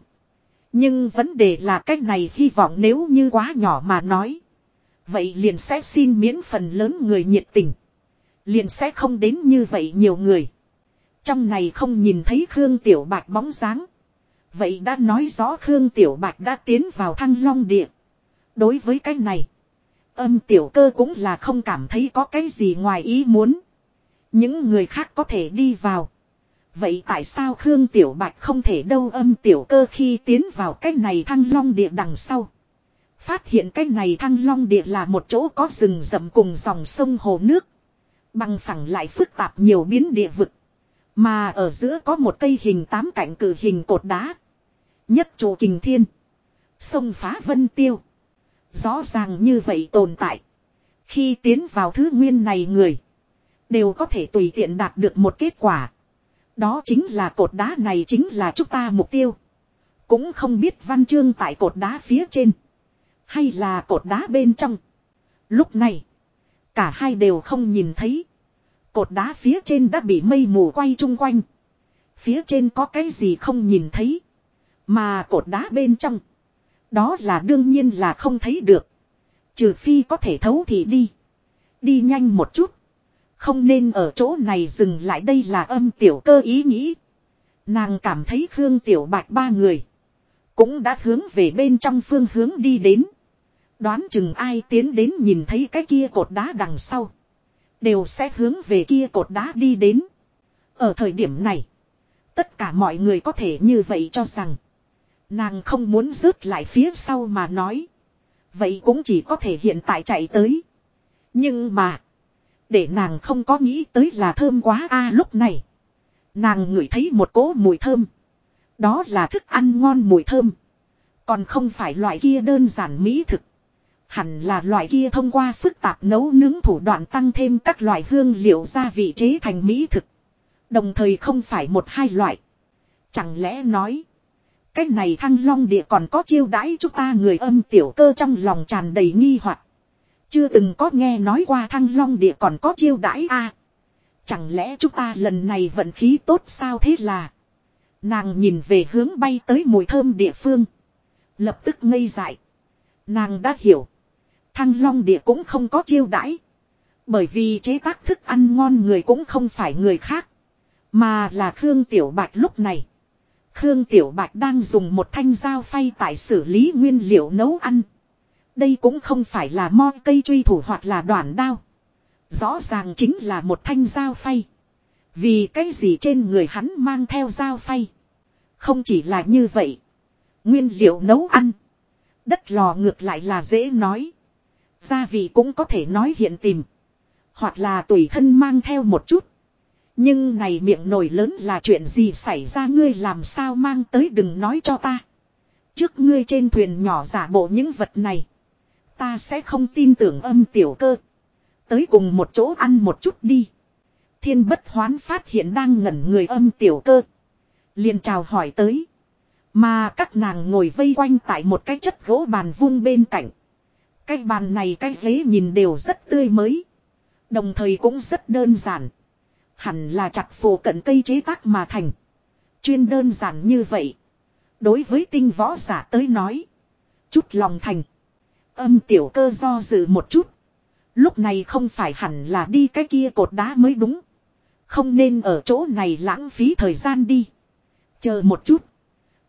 Nhưng vấn đề là cái này hy vọng nếu như quá nhỏ mà nói. Vậy liền sẽ xin miễn phần lớn người nhiệt tình. Liền sẽ không đến như vậy nhiều người. Trong này không nhìn thấy Khương Tiểu Bạch bóng dáng. Vậy đã nói rõ Khương Tiểu Bạch đã tiến vào thăng long địa. Đối với cái này. Âm tiểu cơ cũng là không cảm thấy có cái gì ngoài ý muốn. Những người khác có thể đi vào. Vậy tại sao Khương Tiểu Bạch không thể đâu âm tiểu cơ khi tiến vào cái này thăng long địa đằng sau. Phát hiện cái này thăng long địa là một chỗ có rừng rậm cùng dòng sông hồ nước. Bằng phẳng lại phức tạp nhiều biến địa vực. Mà ở giữa có một cây hình tám cạnh cử hình cột đá. Nhất chỗ kình thiên. Sông phá vân tiêu. Rõ ràng như vậy tồn tại. Khi tiến vào thứ nguyên này người. Đều có thể tùy tiện đạt được một kết quả. Đó chính là cột đá này chính là chúng ta mục tiêu. Cũng không biết văn chương tại cột đá phía trên. Hay là cột đá bên trong. Lúc này. Cả hai đều không nhìn thấy. Cột đá phía trên đã bị mây mù quay chung quanh. Phía trên có cái gì không nhìn thấy. Mà cột đá bên trong. Đó là đương nhiên là không thấy được. Trừ phi có thể thấu thì đi. Đi nhanh một chút. Không nên ở chỗ này dừng lại đây là âm tiểu cơ ý nghĩ. Nàng cảm thấy Khương Tiểu Bạch ba người. Cũng đã hướng về bên trong phương hướng đi đến. Đoán chừng ai tiến đến nhìn thấy cái kia cột đá đằng sau. Đều sẽ hướng về kia cột đá đi đến. Ở thời điểm này. Tất cả mọi người có thể như vậy cho rằng. Nàng không muốn rớt lại phía sau mà nói. Vậy cũng chỉ có thể hiện tại chạy tới. Nhưng mà. Để nàng không có nghĩ tới là thơm quá a à, lúc này. Nàng ngửi thấy một cỗ mùi thơm. Đó là thức ăn ngon mùi thơm. Còn không phải loại kia đơn giản mỹ thực. Hẳn là loại kia thông qua phức tạp nấu nướng thủ đoạn tăng thêm các loại hương liệu gia vị chế thành mỹ thực. Đồng thời không phải một hai loại. Chẳng lẽ nói. Cái này thăng long địa còn có chiêu đãi chúng ta người âm tiểu cơ trong lòng tràn đầy nghi hoặc chưa từng có nghe nói qua thăng long địa còn có chiêu đãi a Chẳng lẽ chúng ta lần này vận khí tốt sao thế là. Nàng nhìn về hướng bay tới mùi thơm địa phương. Lập tức ngây dại. Nàng đã hiểu. Thăng long địa cũng không có chiêu đãi. Bởi vì chế tác thức ăn ngon người cũng không phải người khác. Mà là Khương Tiểu Bạch lúc này. Khương Tiểu Bạch đang dùng một thanh dao phay tại xử lý nguyên liệu nấu ăn. Đây cũng không phải là mo cây truy thủ hoặc là đoạn đao. Rõ ràng chính là một thanh dao phay. Vì cái gì trên người hắn mang theo dao phay. Không chỉ là như vậy. Nguyên liệu nấu ăn. Đất lò ngược lại là dễ nói. Gia vị cũng có thể nói hiện tìm. Hoặc là tùy thân mang theo một chút. Nhưng này miệng nổi lớn là chuyện gì xảy ra ngươi làm sao mang tới đừng nói cho ta. Trước ngươi trên thuyền nhỏ giả bộ những vật này. Ta sẽ không tin tưởng âm tiểu cơ. Tới cùng một chỗ ăn một chút đi. Thiên bất hoán phát hiện đang ngẩn người âm tiểu cơ. liền chào hỏi tới. Mà các nàng ngồi vây quanh tại một cái chất gỗ bàn vuông bên cạnh. Cái bàn này cái ghế nhìn đều rất tươi mới. Đồng thời cũng rất đơn giản. Hẳn là chặt phổ cận cây chế tác mà thành. Chuyên đơn giản như vậy. Đối với tinh võ giả tới nói. Chút lòng thành. Âm tiểu cơ do dự một chút. Lúc này không phải hẳn là đi cái kia cột đá mới đúng. Không nên ở chỗ này lãng phí thời gian đi. Chờ một chút.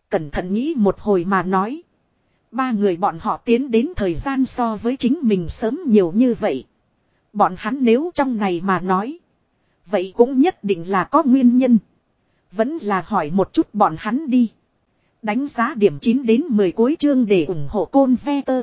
Cẩn thận nghĩ một hồi mà nói. Ba người bọn họ tiến đến thời gian so với chính mình sớm nhiều như vậy. Bọn hắn nếu trong này mà nói. Vậy cũng nhất định là có nguyên nhân. Vẫn là hỏi một chút bọn hắn đi. Đánh giá điểm 9 đến 10 cuối chương để ủng hộ côn ve tơ.